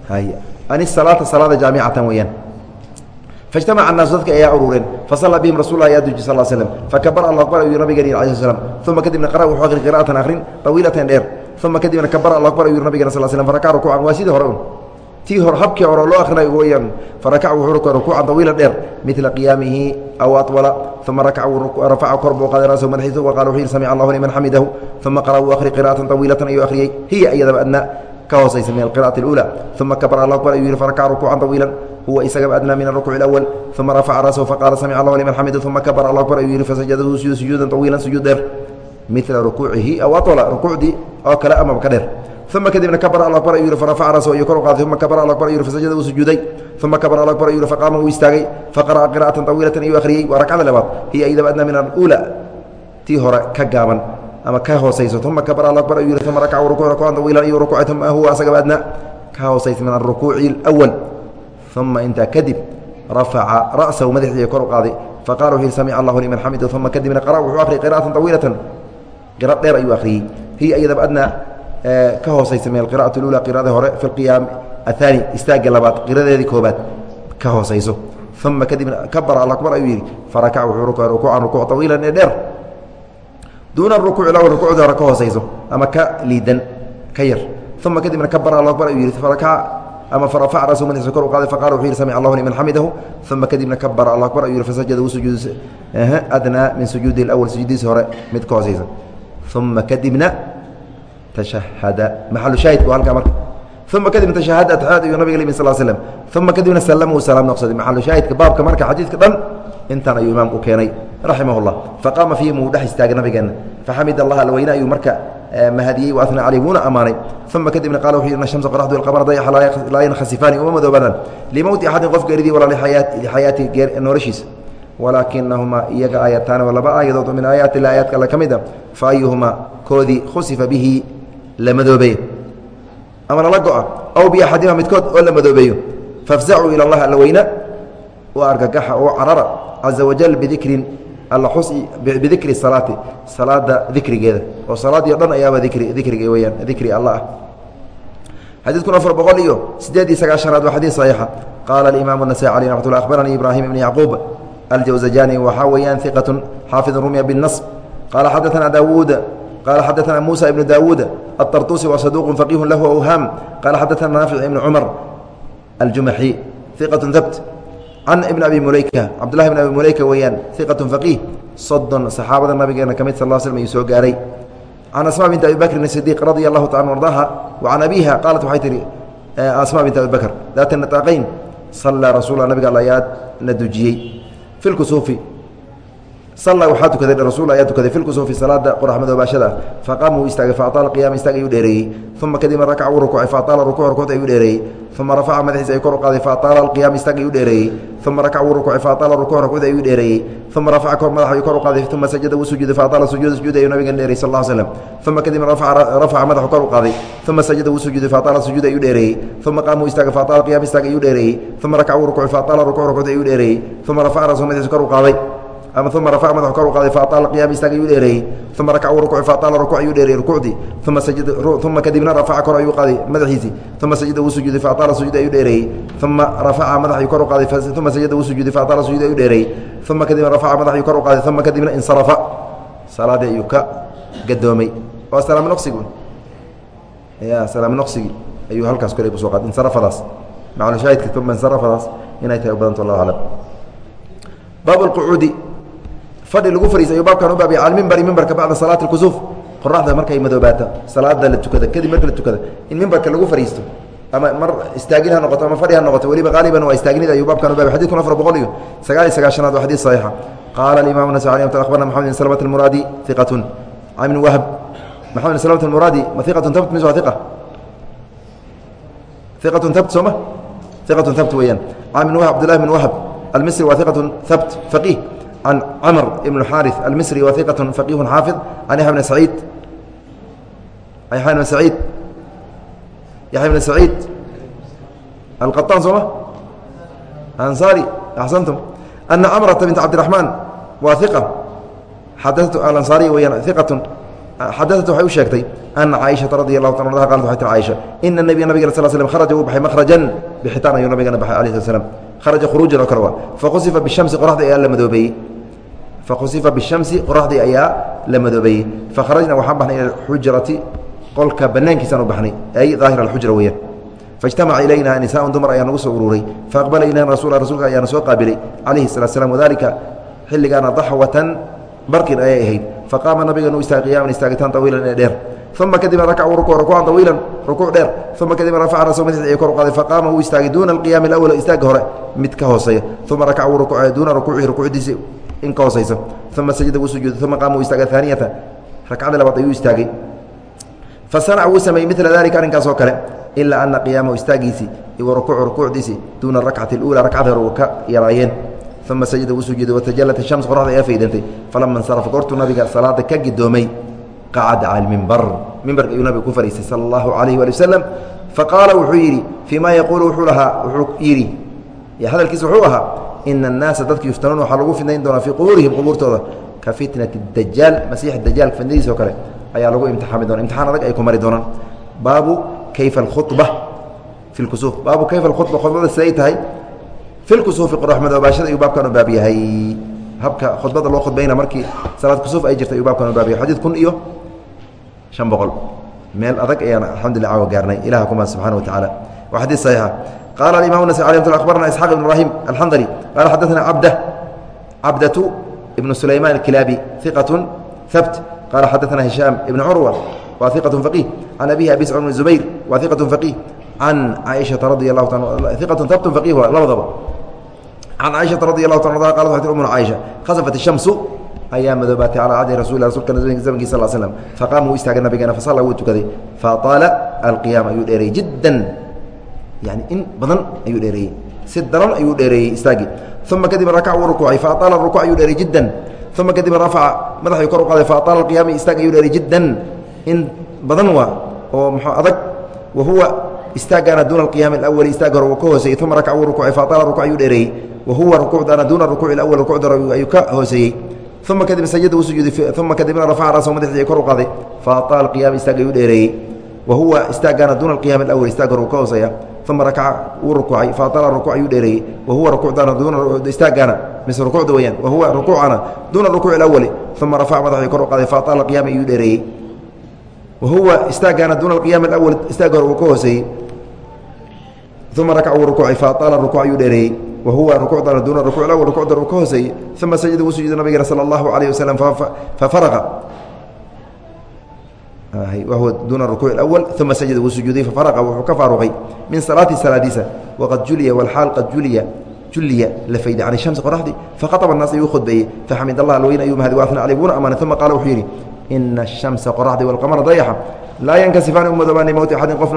hay an الsalaaةa salaada jaamicatan weeyaan faاجtamaca الnaasu dadka ayaa urureen fasala bihim rasul lah ya duji sal slm fakabr allah akbar ayuu nabigeen ala slam uma kadibna qara wuxuu akri qira'atan akrin طawiilatan dheer uma kadibna kabar alla akbar ayuu nabigena sal slm faraka rukuucan waa sidii hore un tii hor habkii hore loo akhrinayo weyaan farakac wuxuu rukuucay rukuucan طawiila dheer midla qiyaamihi aw aطwala uma rakaca rafaca kor buu qaaday raasahu madaxiisa wa qala wuxuu yihi samic allahu liman xamidahu uma qara wuu akhri qira'atan طawiilatan ayuu akhriyey hiya iyadaba adna ka hoosaysa min alqira'ati اlأulى uma kabara allah akbar ayuu yihi farakaca rukuucan طawiila huwa isagaba adnaa min aلrukuuc اأwl uma rafaca raasahu faqaala samic allahu liman xamidahu uma kabara allah akbar ayuu yihi fasajada sujuuda sujuudan طawiila sujuud dheer midla rukuucihi aw aطwala rukuucdii oo kale amaba ka dheer uma kadibna kabara alla akbar ayuu yihi farafaca rasahu ayuu kor u qaaday uma kabara alla akbar ayuu yihi fasajada uu sujuuday uma kabara alla akbar ayuu yihi faqaama uu istaagay faqara'a qira'atan طawiilatan ayuu akhriyey waa ragcada labaad hiya iyadaba adnaa min aluula tii hore ka gaaban ama ka hoosayso uma kabara alla akbar ayuu yihi uma rakaca rukuuc rukuucan طawiilan ayuu rukuucay uma huwa asagaba adnaa ka hoosaysa min alrukuuci اlأwal uma intaa kadib rafaca ra'sahu madaxiisa kor u qaaday faqala wuxuu yihi samic allahu liman xamida uma kadibna qara wuxuu akhriyay qira'atan طawiilatan qira dheer ayuu akhriyey hiya iyadaba adnaa ka hoosaysa min alqira'ati اlula qirada hore fi اlqiyaam ahaani istaagga labaad qiradeedii koobaad ka hoosayso uma kadibna kabara alla akbar ayuu yidhi farakac wuxuu rukuucay rukuucan rukuuc طawiilan ee dheer duuna rukuuci lawl rukuucdii hore ka hoosayso ama ka liidan ka yar uma kadibna kabara alla akbar ayuu yidhi farakaca ama farafac rasu madaxiisa kor u qaaday faqala wuxuu yihi samic allahu liman xamidahu uma kadibna kabara alla akbar ayuu yihi fasajada wuu sujuud adnaa min sujuudi اlأwl sujuudiisa hore mid ka hoosaysa uma kadibna maaluhaahidku halkaa marka? Uma kadibna tashahada atixyaad ayuu nabiga limi sal slm uma kadibna salama uu salaam noqsaday maxalushaahidka baabka marka xadiidka dhan intaan ayuu imaamku keenay raximah اllah faqaama fiihim wuu dhex istaagay nabigeenna faxamid allah alweyne ayuu marka mahadiyey wa ana caleyh wuuna ammaanay. Uma kadibna qala wuxuu yidhi shamsa qoraxdu ilqamar dayaxa laa yankhasifaani uma madoobaadaan limowti axadin qof geeridii walaa lixayaati noloshiisa walaakinahumaa iyaga aayataani waa laba aayadood oo min aayaati la aayaadka alle ka mid a fa ayuhumaa koodii khusifa bihi la madoobeeyo ama lala go-a aw biaxadima midkood oo la madoobeeyo fafzacuu ila اllahi alla weyna u argagaxa oo carara caza wajal bidikrin alla xus bidikri salaati salaada dikrigeeda oo salaadii o dhan ayaaba dikri dikriga weyaan dikri alla ah xadiidkun afar boqol iyo sideed iyo sagaashanaad waa xadiid saxiixa qaala alimaamu الnasaي alيh raxmat lla akhbaranii ibraahim ibn yacquub aljawزajani waxaa weeyaan iqaة xaafiظ rumya bالnaصb qaala xadaثana daawuud qala xadaثna muسى iبn dawuud الطرطusi wa صaduq فaqih lahu أwham qala xadaثna naafic ibn cmar الjumaxي iqaة habt can ibn abi mulayka cabdulahi bn abi mulayka weeyaan iqaة faqih sodon saxaabada nabigeena ka mid sal ه slm ayuu soo gaaray can asma binti abi bakrin الصdiq radi الlahu taala ardaha وcan abiha qaalat waxay tihi asma binti abi bakr daat nataaqayn salaa rasuul nabiga al ayaad na dujiyey fi lkusuufi salla waxaa tukaday rasuul ayaa tukaday fi lkusuufi salaada qorax madoobaashada faqaama wuu istaagay faataala qiyama istaag ayuu dheereeyey. Uma kadibna rakaca wuu rukuucay faataala rukuuc rukuucda ayuu dheereeyey. Uma rafaca madaxiisa ayuu kor u qaaday faataala alqiyama istaag ayuu dheereeyey. Uma rakaca wuu rukuucay faataala rukuuc rukuucda ayuu dheereeyey. Uma rafaca kor madax ayuu kor u qaaday uma sajada wuu sujuuday faataala sujuuda sujuuda ayuu nabigan dheereyey sal slam uma kadibna rafaca madaxu kor u qaaday uma sajada wuu sujuuday faataala sujuuda ayuu dheereeyey. Uma qaama wuu istaagay faataala qiyama istaag ayuu dheereeyey. Uma rakaca wuu rukuucay faataala rukuuc rukuucda ayuu dheereeyey. Uma rafaca rasu madaxiisa kor u qaaday uma rafaca madaxu kor u qaaday faataala qiyam istaag ayuu dheereeyey uma rakaca wuu rukuuci faataala rukuuc ayuu dheereeyey rukuucdii. Uma kadibna rafaca kor ayuu qaaday madaxiisii uma sajada wuu sujuuday faataala sujuud ayuu dheereeyey uma rafaca madaxuu kor u qaaday uma sajada wuu sujuuday faataala sujuud ayuu dheereeyey uma kadibna rafaca madaxuu kor u qaaday uma kadibna insarafa. Salaadii ayuu ka gadoomay waa salaam noqsigu ya salaam noqsigii ayuu halkaas kole ku soo qaaday insarafadaas. Macalshaahidka insarafadaas. Inay tahay u badanta allahu aclam. Baab اlqucuudi fadhi lagu fariisay baabkan u baabiya almimbari mimbarka bacda salaati اkusuuf qoraxda markay madoobaata salaada la tukada kadib marka la tukada in mimbarka lagu fariisto ama mar istaagin ha noqoto ama fadhi ha noqoto weliba qaaliban waa istaaginida ayuu baabkan ubaabiya xadid kun afar boqol iyo sagaal iyo sagaashanaad waa xadiid saxiixa qaala alimaam nasacani akhbarna maxamed bin salmat almuraadi iqatun ibn wahb maxamed bin salmat almuraadi ma iqatun tabt mise waa iqa iqatun tabt sooma iqatun tabt weeyaan camn wahb abdullahi bin wahb almisri waa iqatun tabt faqih عن عمر بن الحارث المصري وثقة فقيه حافظ عن يحيى بن سعيد يحيى بن سعيد يحيى بن سعيد القطان صمة أنصاري أحسنتم أن عمرة بنت عبد الرحمن وثقة حدثت الأنصاري وهي ثقة xadaثت waxay u sheegtay أنa caaشhaةa radي الlahu ta anha qalat waxay tir caaشha ina النabiya nabigana sl slm kharaja uu baxay makhrajan bixitaan ayuu nabigana baxay alah slat slam kharaja khuruujan oo kale waa fakhusifa biالshamsi qoraxdii ayaa la madoobeeyey faqusifa bihamsi qoraxdii ayaa la madoobeeyey fakharajna waxaan baxnay ila xujrati qolka banaankiisaan u baxnay ay daahir alxujra weeyaan faijtamaca ilayna nisaaun dumar ayaa nagu soo uruuray faaqbala ilayna rasula rasuulka ayaana soo qaabilay calayhi salatu slam wadalika xilligaana daxwatan barqin ayay ahayd faqaama nabigan u istaagay qiyaaman istaagitaan tawiilan ee dheer uma kadibna rakacuu ruku rukuucan tawiilan rukuuc dheer uma kadibna rafaca rasu madaxdii ay kor u qaaday faqaama wuu istaagay duuna alqiyaami alawal istaaga hore mid ka hooseeya uma rakacuu rukuuca duuna rukuucihi rukuucdiisii in ka hooseysa uma sajada wuu sujuuday uma qaama uu istaagay aaniyata ragcadii labaad ayuu istaagay. Fasanaca wuu sameeyey mila dalika arrinkaas oo kale ilaa ana qiyaamahu istaagiisii iyo rukuucu rukuucdiisii duuna rakcati اuulى rakcada hore uu ka yaraayeen. Uma sajada wuu sujuuday watajalat shams qoraxda ayaa faydantay. Falama insarafa goortuu nabiga salaada ka gidoomay qacada cala mimbar mimbarka ayuu nabiga ku fariistay sala allahu calayh waali wasalam faqaala wuxuu yidhi fii ma yaquulu? Wuxuu lahaa wuxuu yidhi hadalkiisa wuxuu ahaa ina annaasa dadka yuftanuun waxaa lagu fidnayn doonaa fii qubuurihim qubuurtooda ka fitnati dajaal masiix dajaal fitnadiisa oo kale ayaa lagu imtixaami doona imtixaan adag ay ku mari doonaan baabu kayfa alkhuba fi lkusuuf baabu kayfa alkhuba khudbada siday tahay fi lkusuufi qoraxmadoobaashada ayuu baabkan u baab yahay habka khudbada loo khudbayna markii salaad kusuuf ay jirta ayuu baabkan u baab yahay xadiid kun iyo شhan boqol meel adag ayaan alxamdullah caawa gaarnay ilaha kuma subxana wa tacaala waa xadiid saxiixa qaala alimam النasي alي mt abarna isxaaq ibn ibrahim alxandli qala xadaثna cabda cabdaة ibn sulayman اkilaabi ثiqaة habt qala xadaثna hishaam ibn curwa wa ثiqaة faqih can abihi abi sacud bn zubayr wa ثiqaة faqih can caaishaةa radi اlahu ta iqaة habt faqih labadaba can caaishaةa radi اlahu ta a qalat umna caaisha khasafat الshamsu ayaa madoobaatay calaa cadi rasul rasulka zamnkii sal slm faqaama wuu istaagay nabigeena fasalla wuu tukaday faaطaala alqiyaama ayuu dheereeyey jiddan yani in badan ayuu dheereeyey si daran ayuu dheereeyey istaagii uma kadib rakac wuu rukuucay faaala rukuuc ayuu dheeray jiddan. Uma kadib rafaca madaxuu kor u faaala qiyaama istaag ayuu dheeray jiddan. In badan waa oo muxuu adag wa huwa istaagana duuna alqiyaami alawali istaag hore ka hooseeyey uma rakac wuu rukuucay faaala rukuc ayuu dheereeyey. Wa huwa rukuucdana duuna rukuuci alawal rukuucda ayuu ka hooseeyey uma kadib sajada uu sujuuday uma kadibna rafaca rasahu madaxdii kor u faaala qiyaama istaag ayuu dheereeyey. Wa huwa istaagana duuna alqiyaami alawal istaag hore ka hooseeya uma rakaca wuu rukuucay faaala rukuuc ayuu dheereeyey wa huwa rukuucdaana duuna mise rukuucda weyaan wa huwa rukuucana duuna alawali uma rafaca madaxdii kor u qaaday qiyaama ayuu dheereeyey wa huwa istaagaana duuna alqiyaami alawal istaag hore uu ka hooseeyey uma rakaca wuu rukuucay faaala rukuuc ayuu dheereeyey wahuwa rukuucdana duuna rukuuc awal rukuucdan uu ka hooseeyey uma sajada wuu sujuuday nabigeena sala allahu alayh wasalam fafaraqa wahuwa duuna rukuuc awal uma sajada wuu sujuuday fafaraqa wuxuu ka faaruqay min salaati salaadiisa waqad juliya walxaal qad juliya juliya la fayday can shamsi qoraxdii faqaطba الnaas ayuu khudbeeyey faxamid allah alweyn ayuu mahadi waafna caley wuuna amaanay uma qaala wuxuu yidhi ina الshamsa qoraxdii walqamara dayaxa laa yankasifaani umadooba limowti axadin qof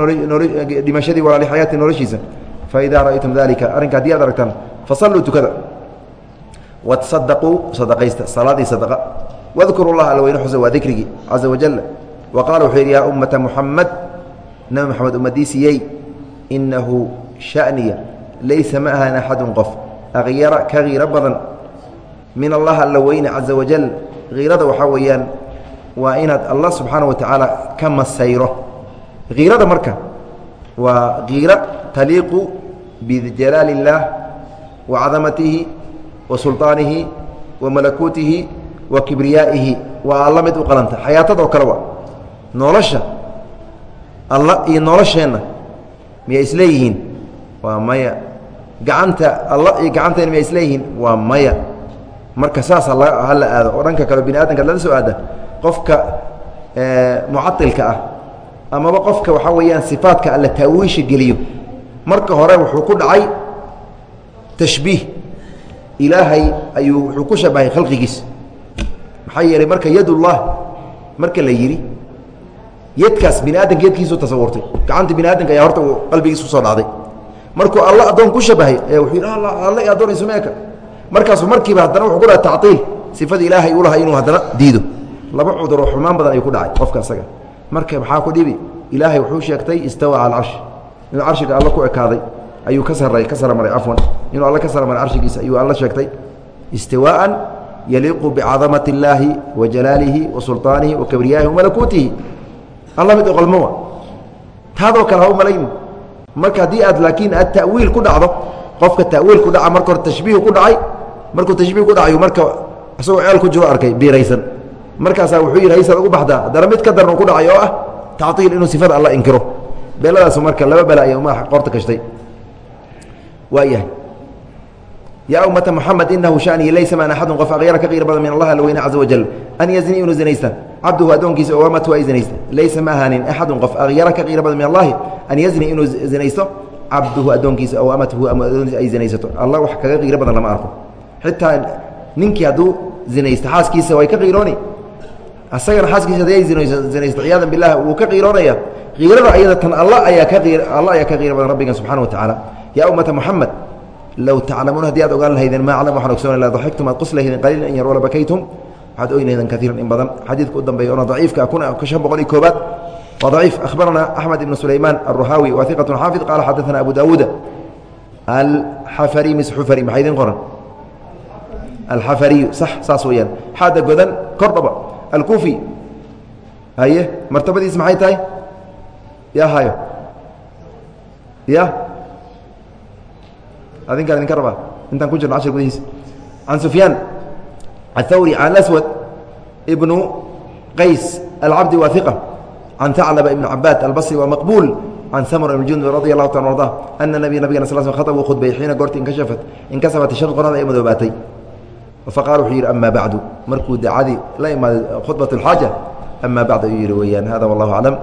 dhimashadii walaa lixayaati noloshiisa faida ra'aytum dalika arrinka haddii aad aragtaan fasalluu tukada watasadaquu sadaqaysta salaadii sadaqa wadkuru llaha alla weyne xusa waa dikrigii caza wajal wa qaala wuxuu yidhi yaa ummata muxamed nebi moxamed ummadiisiyey inahu shaniya laysa ma ahan axadun qof. Akyara ka kiiro badan min allah alla weyne caza wajal kiirada waxaa weeyaan waa inaad allah subxaana wa tacaala ka masayro. Kiirada marka waa kiiro taliiqu bijalaali اllaah wa cadamatihi wa sulطaanihi wa malakuutihi wa kibriyaa'ihi. Waa alla mid u qalanta. Xayaatadoo kale waa nolosha alla iyo nolosheenna miyay isleeyihiin waa maya. Gacanta alla iyo gacanteena miyay isleeyihiin waa maya. Marka saas hala aado. Oo dhanka kale bini aadamka lala soo aada. Qofka mucailka ah amaba qofka waxaa weeyaan sifaatka alla taawiisha geliyo. Marka hore wuxuu ku dhacay tashbiih. Ilaahay ayuu wuxuu ku shabahay khalqigiis. Maxaa yeelay marka yadullah marka la yidhi yadkaas bini aadamka yadkiisu tasawurtay gacanta bini aadamka ayaa horta qalbigiis ku soo dhacday. Markuu alla addoon ku shabahay wuxuu yidhi alla addoon isumeeka markaasuu markiiba haddana wuxuu ku dhahay tactiil sifada ilaahay u lahay inuu haddana diido. Laba cuduroo xumaan badan ayuu ku dhacay qofka isaga. Marka maxaa ku dhibi ilaahay wuxuu sheegtay istawa cala alcarsh inuu carshiga alla ku ekaaday ayuu ka saray ka saramaray cafwan inuu alla ka saramaray carshigiisa ayuu alla sheegtay istiwaaan yaliiqu bicadamati اllaahi wa jalaalihi wa sulطaanihi wa kibriyaahi wa malakuutihi alla mid oqolmowa taadoo kale ha u malayni marka haddii aad laakiin aad ta'wiil ku dhacdo qofka ta'wiil ku dhaca marka hore tashbiihu ku dhacay markuu tashbiih ku dhacayu marka isagoo ceel ku jiro arkay biiraysan. Markaasaa wuxuu yidhi haysaad ugu baxdaa. Haddana mid ka daran uu ku dhacay oo ah tactiil inuu sifada alla inkiro. Beeladaasu marka laba bela ay madaxa qoorta gashtay waayahay yaa ummata moxamed inahu shanii laysa maan axadun qof akyara ka qiir badan min allah alweyne caza an yazni inuu zinaysta cabduhu addoonkiisa oo amatu ay zinaysta laysa ma ahaanin axadun qof akyara ka qiir badan min allahi an yazni inuu zinaysto cabduhu addoonkiisa oo amatuhu ama adoonkiisa ay zinaysato allah wax kaga qiiro badan lama arko xitaa ninkii hadduu zinaysto xaaskiisa way ka qiirooni asagana xaaskiisa haddii ay zinaysto ciyaadan bilah wuu ka qiiroonaya qiirada ayada tan alla ayaa ka allah ayaa ka qiiro badan rabbigan subxana wa tacaala yaa ummata moxamed low taclamuun haddii aad ogaan lahaydeen maa aclam waxaan ogsoona la daxiktum aad qus lahaydeen qaliilan in yar wala bakaytum waxaad oyn lahaydeen kaiiran in badan. Xadiidka u dambeeya daciifka kun shan boqol iyo koobaad waa daciif. Akhbarana axmed ibnu sulaymaan alruhaawi wa iqatun xaafid qaala xadaana abu daawuuda alxafari mis xufari maxaa idin qoran? Alxafariyu sax saas weeyaan. Xaada godan kordhaba alkufi haye martabadiis maxay tahay? Ya hayo ya adinkaan idinka rabaa? Intaan ku jirno cashir gudihiisa can sufyaan aلthawri can aswad ibnu qays alcabdi waa iqa can taclaba ibn cabaad albasri waa maqbuul can samr ibn jundub radi allahu ta arda ana nabiy nabigana sal sl khaطb uu khudbay xiina goorti inkashafat inkasafat shan qorada ay madoobaatay faqala wuxuu yidhi ama bacdu markuu dacadii la imaaday khudbaة اlxaaja ama bacd ayuu yihi weeyaan hada wallah aclam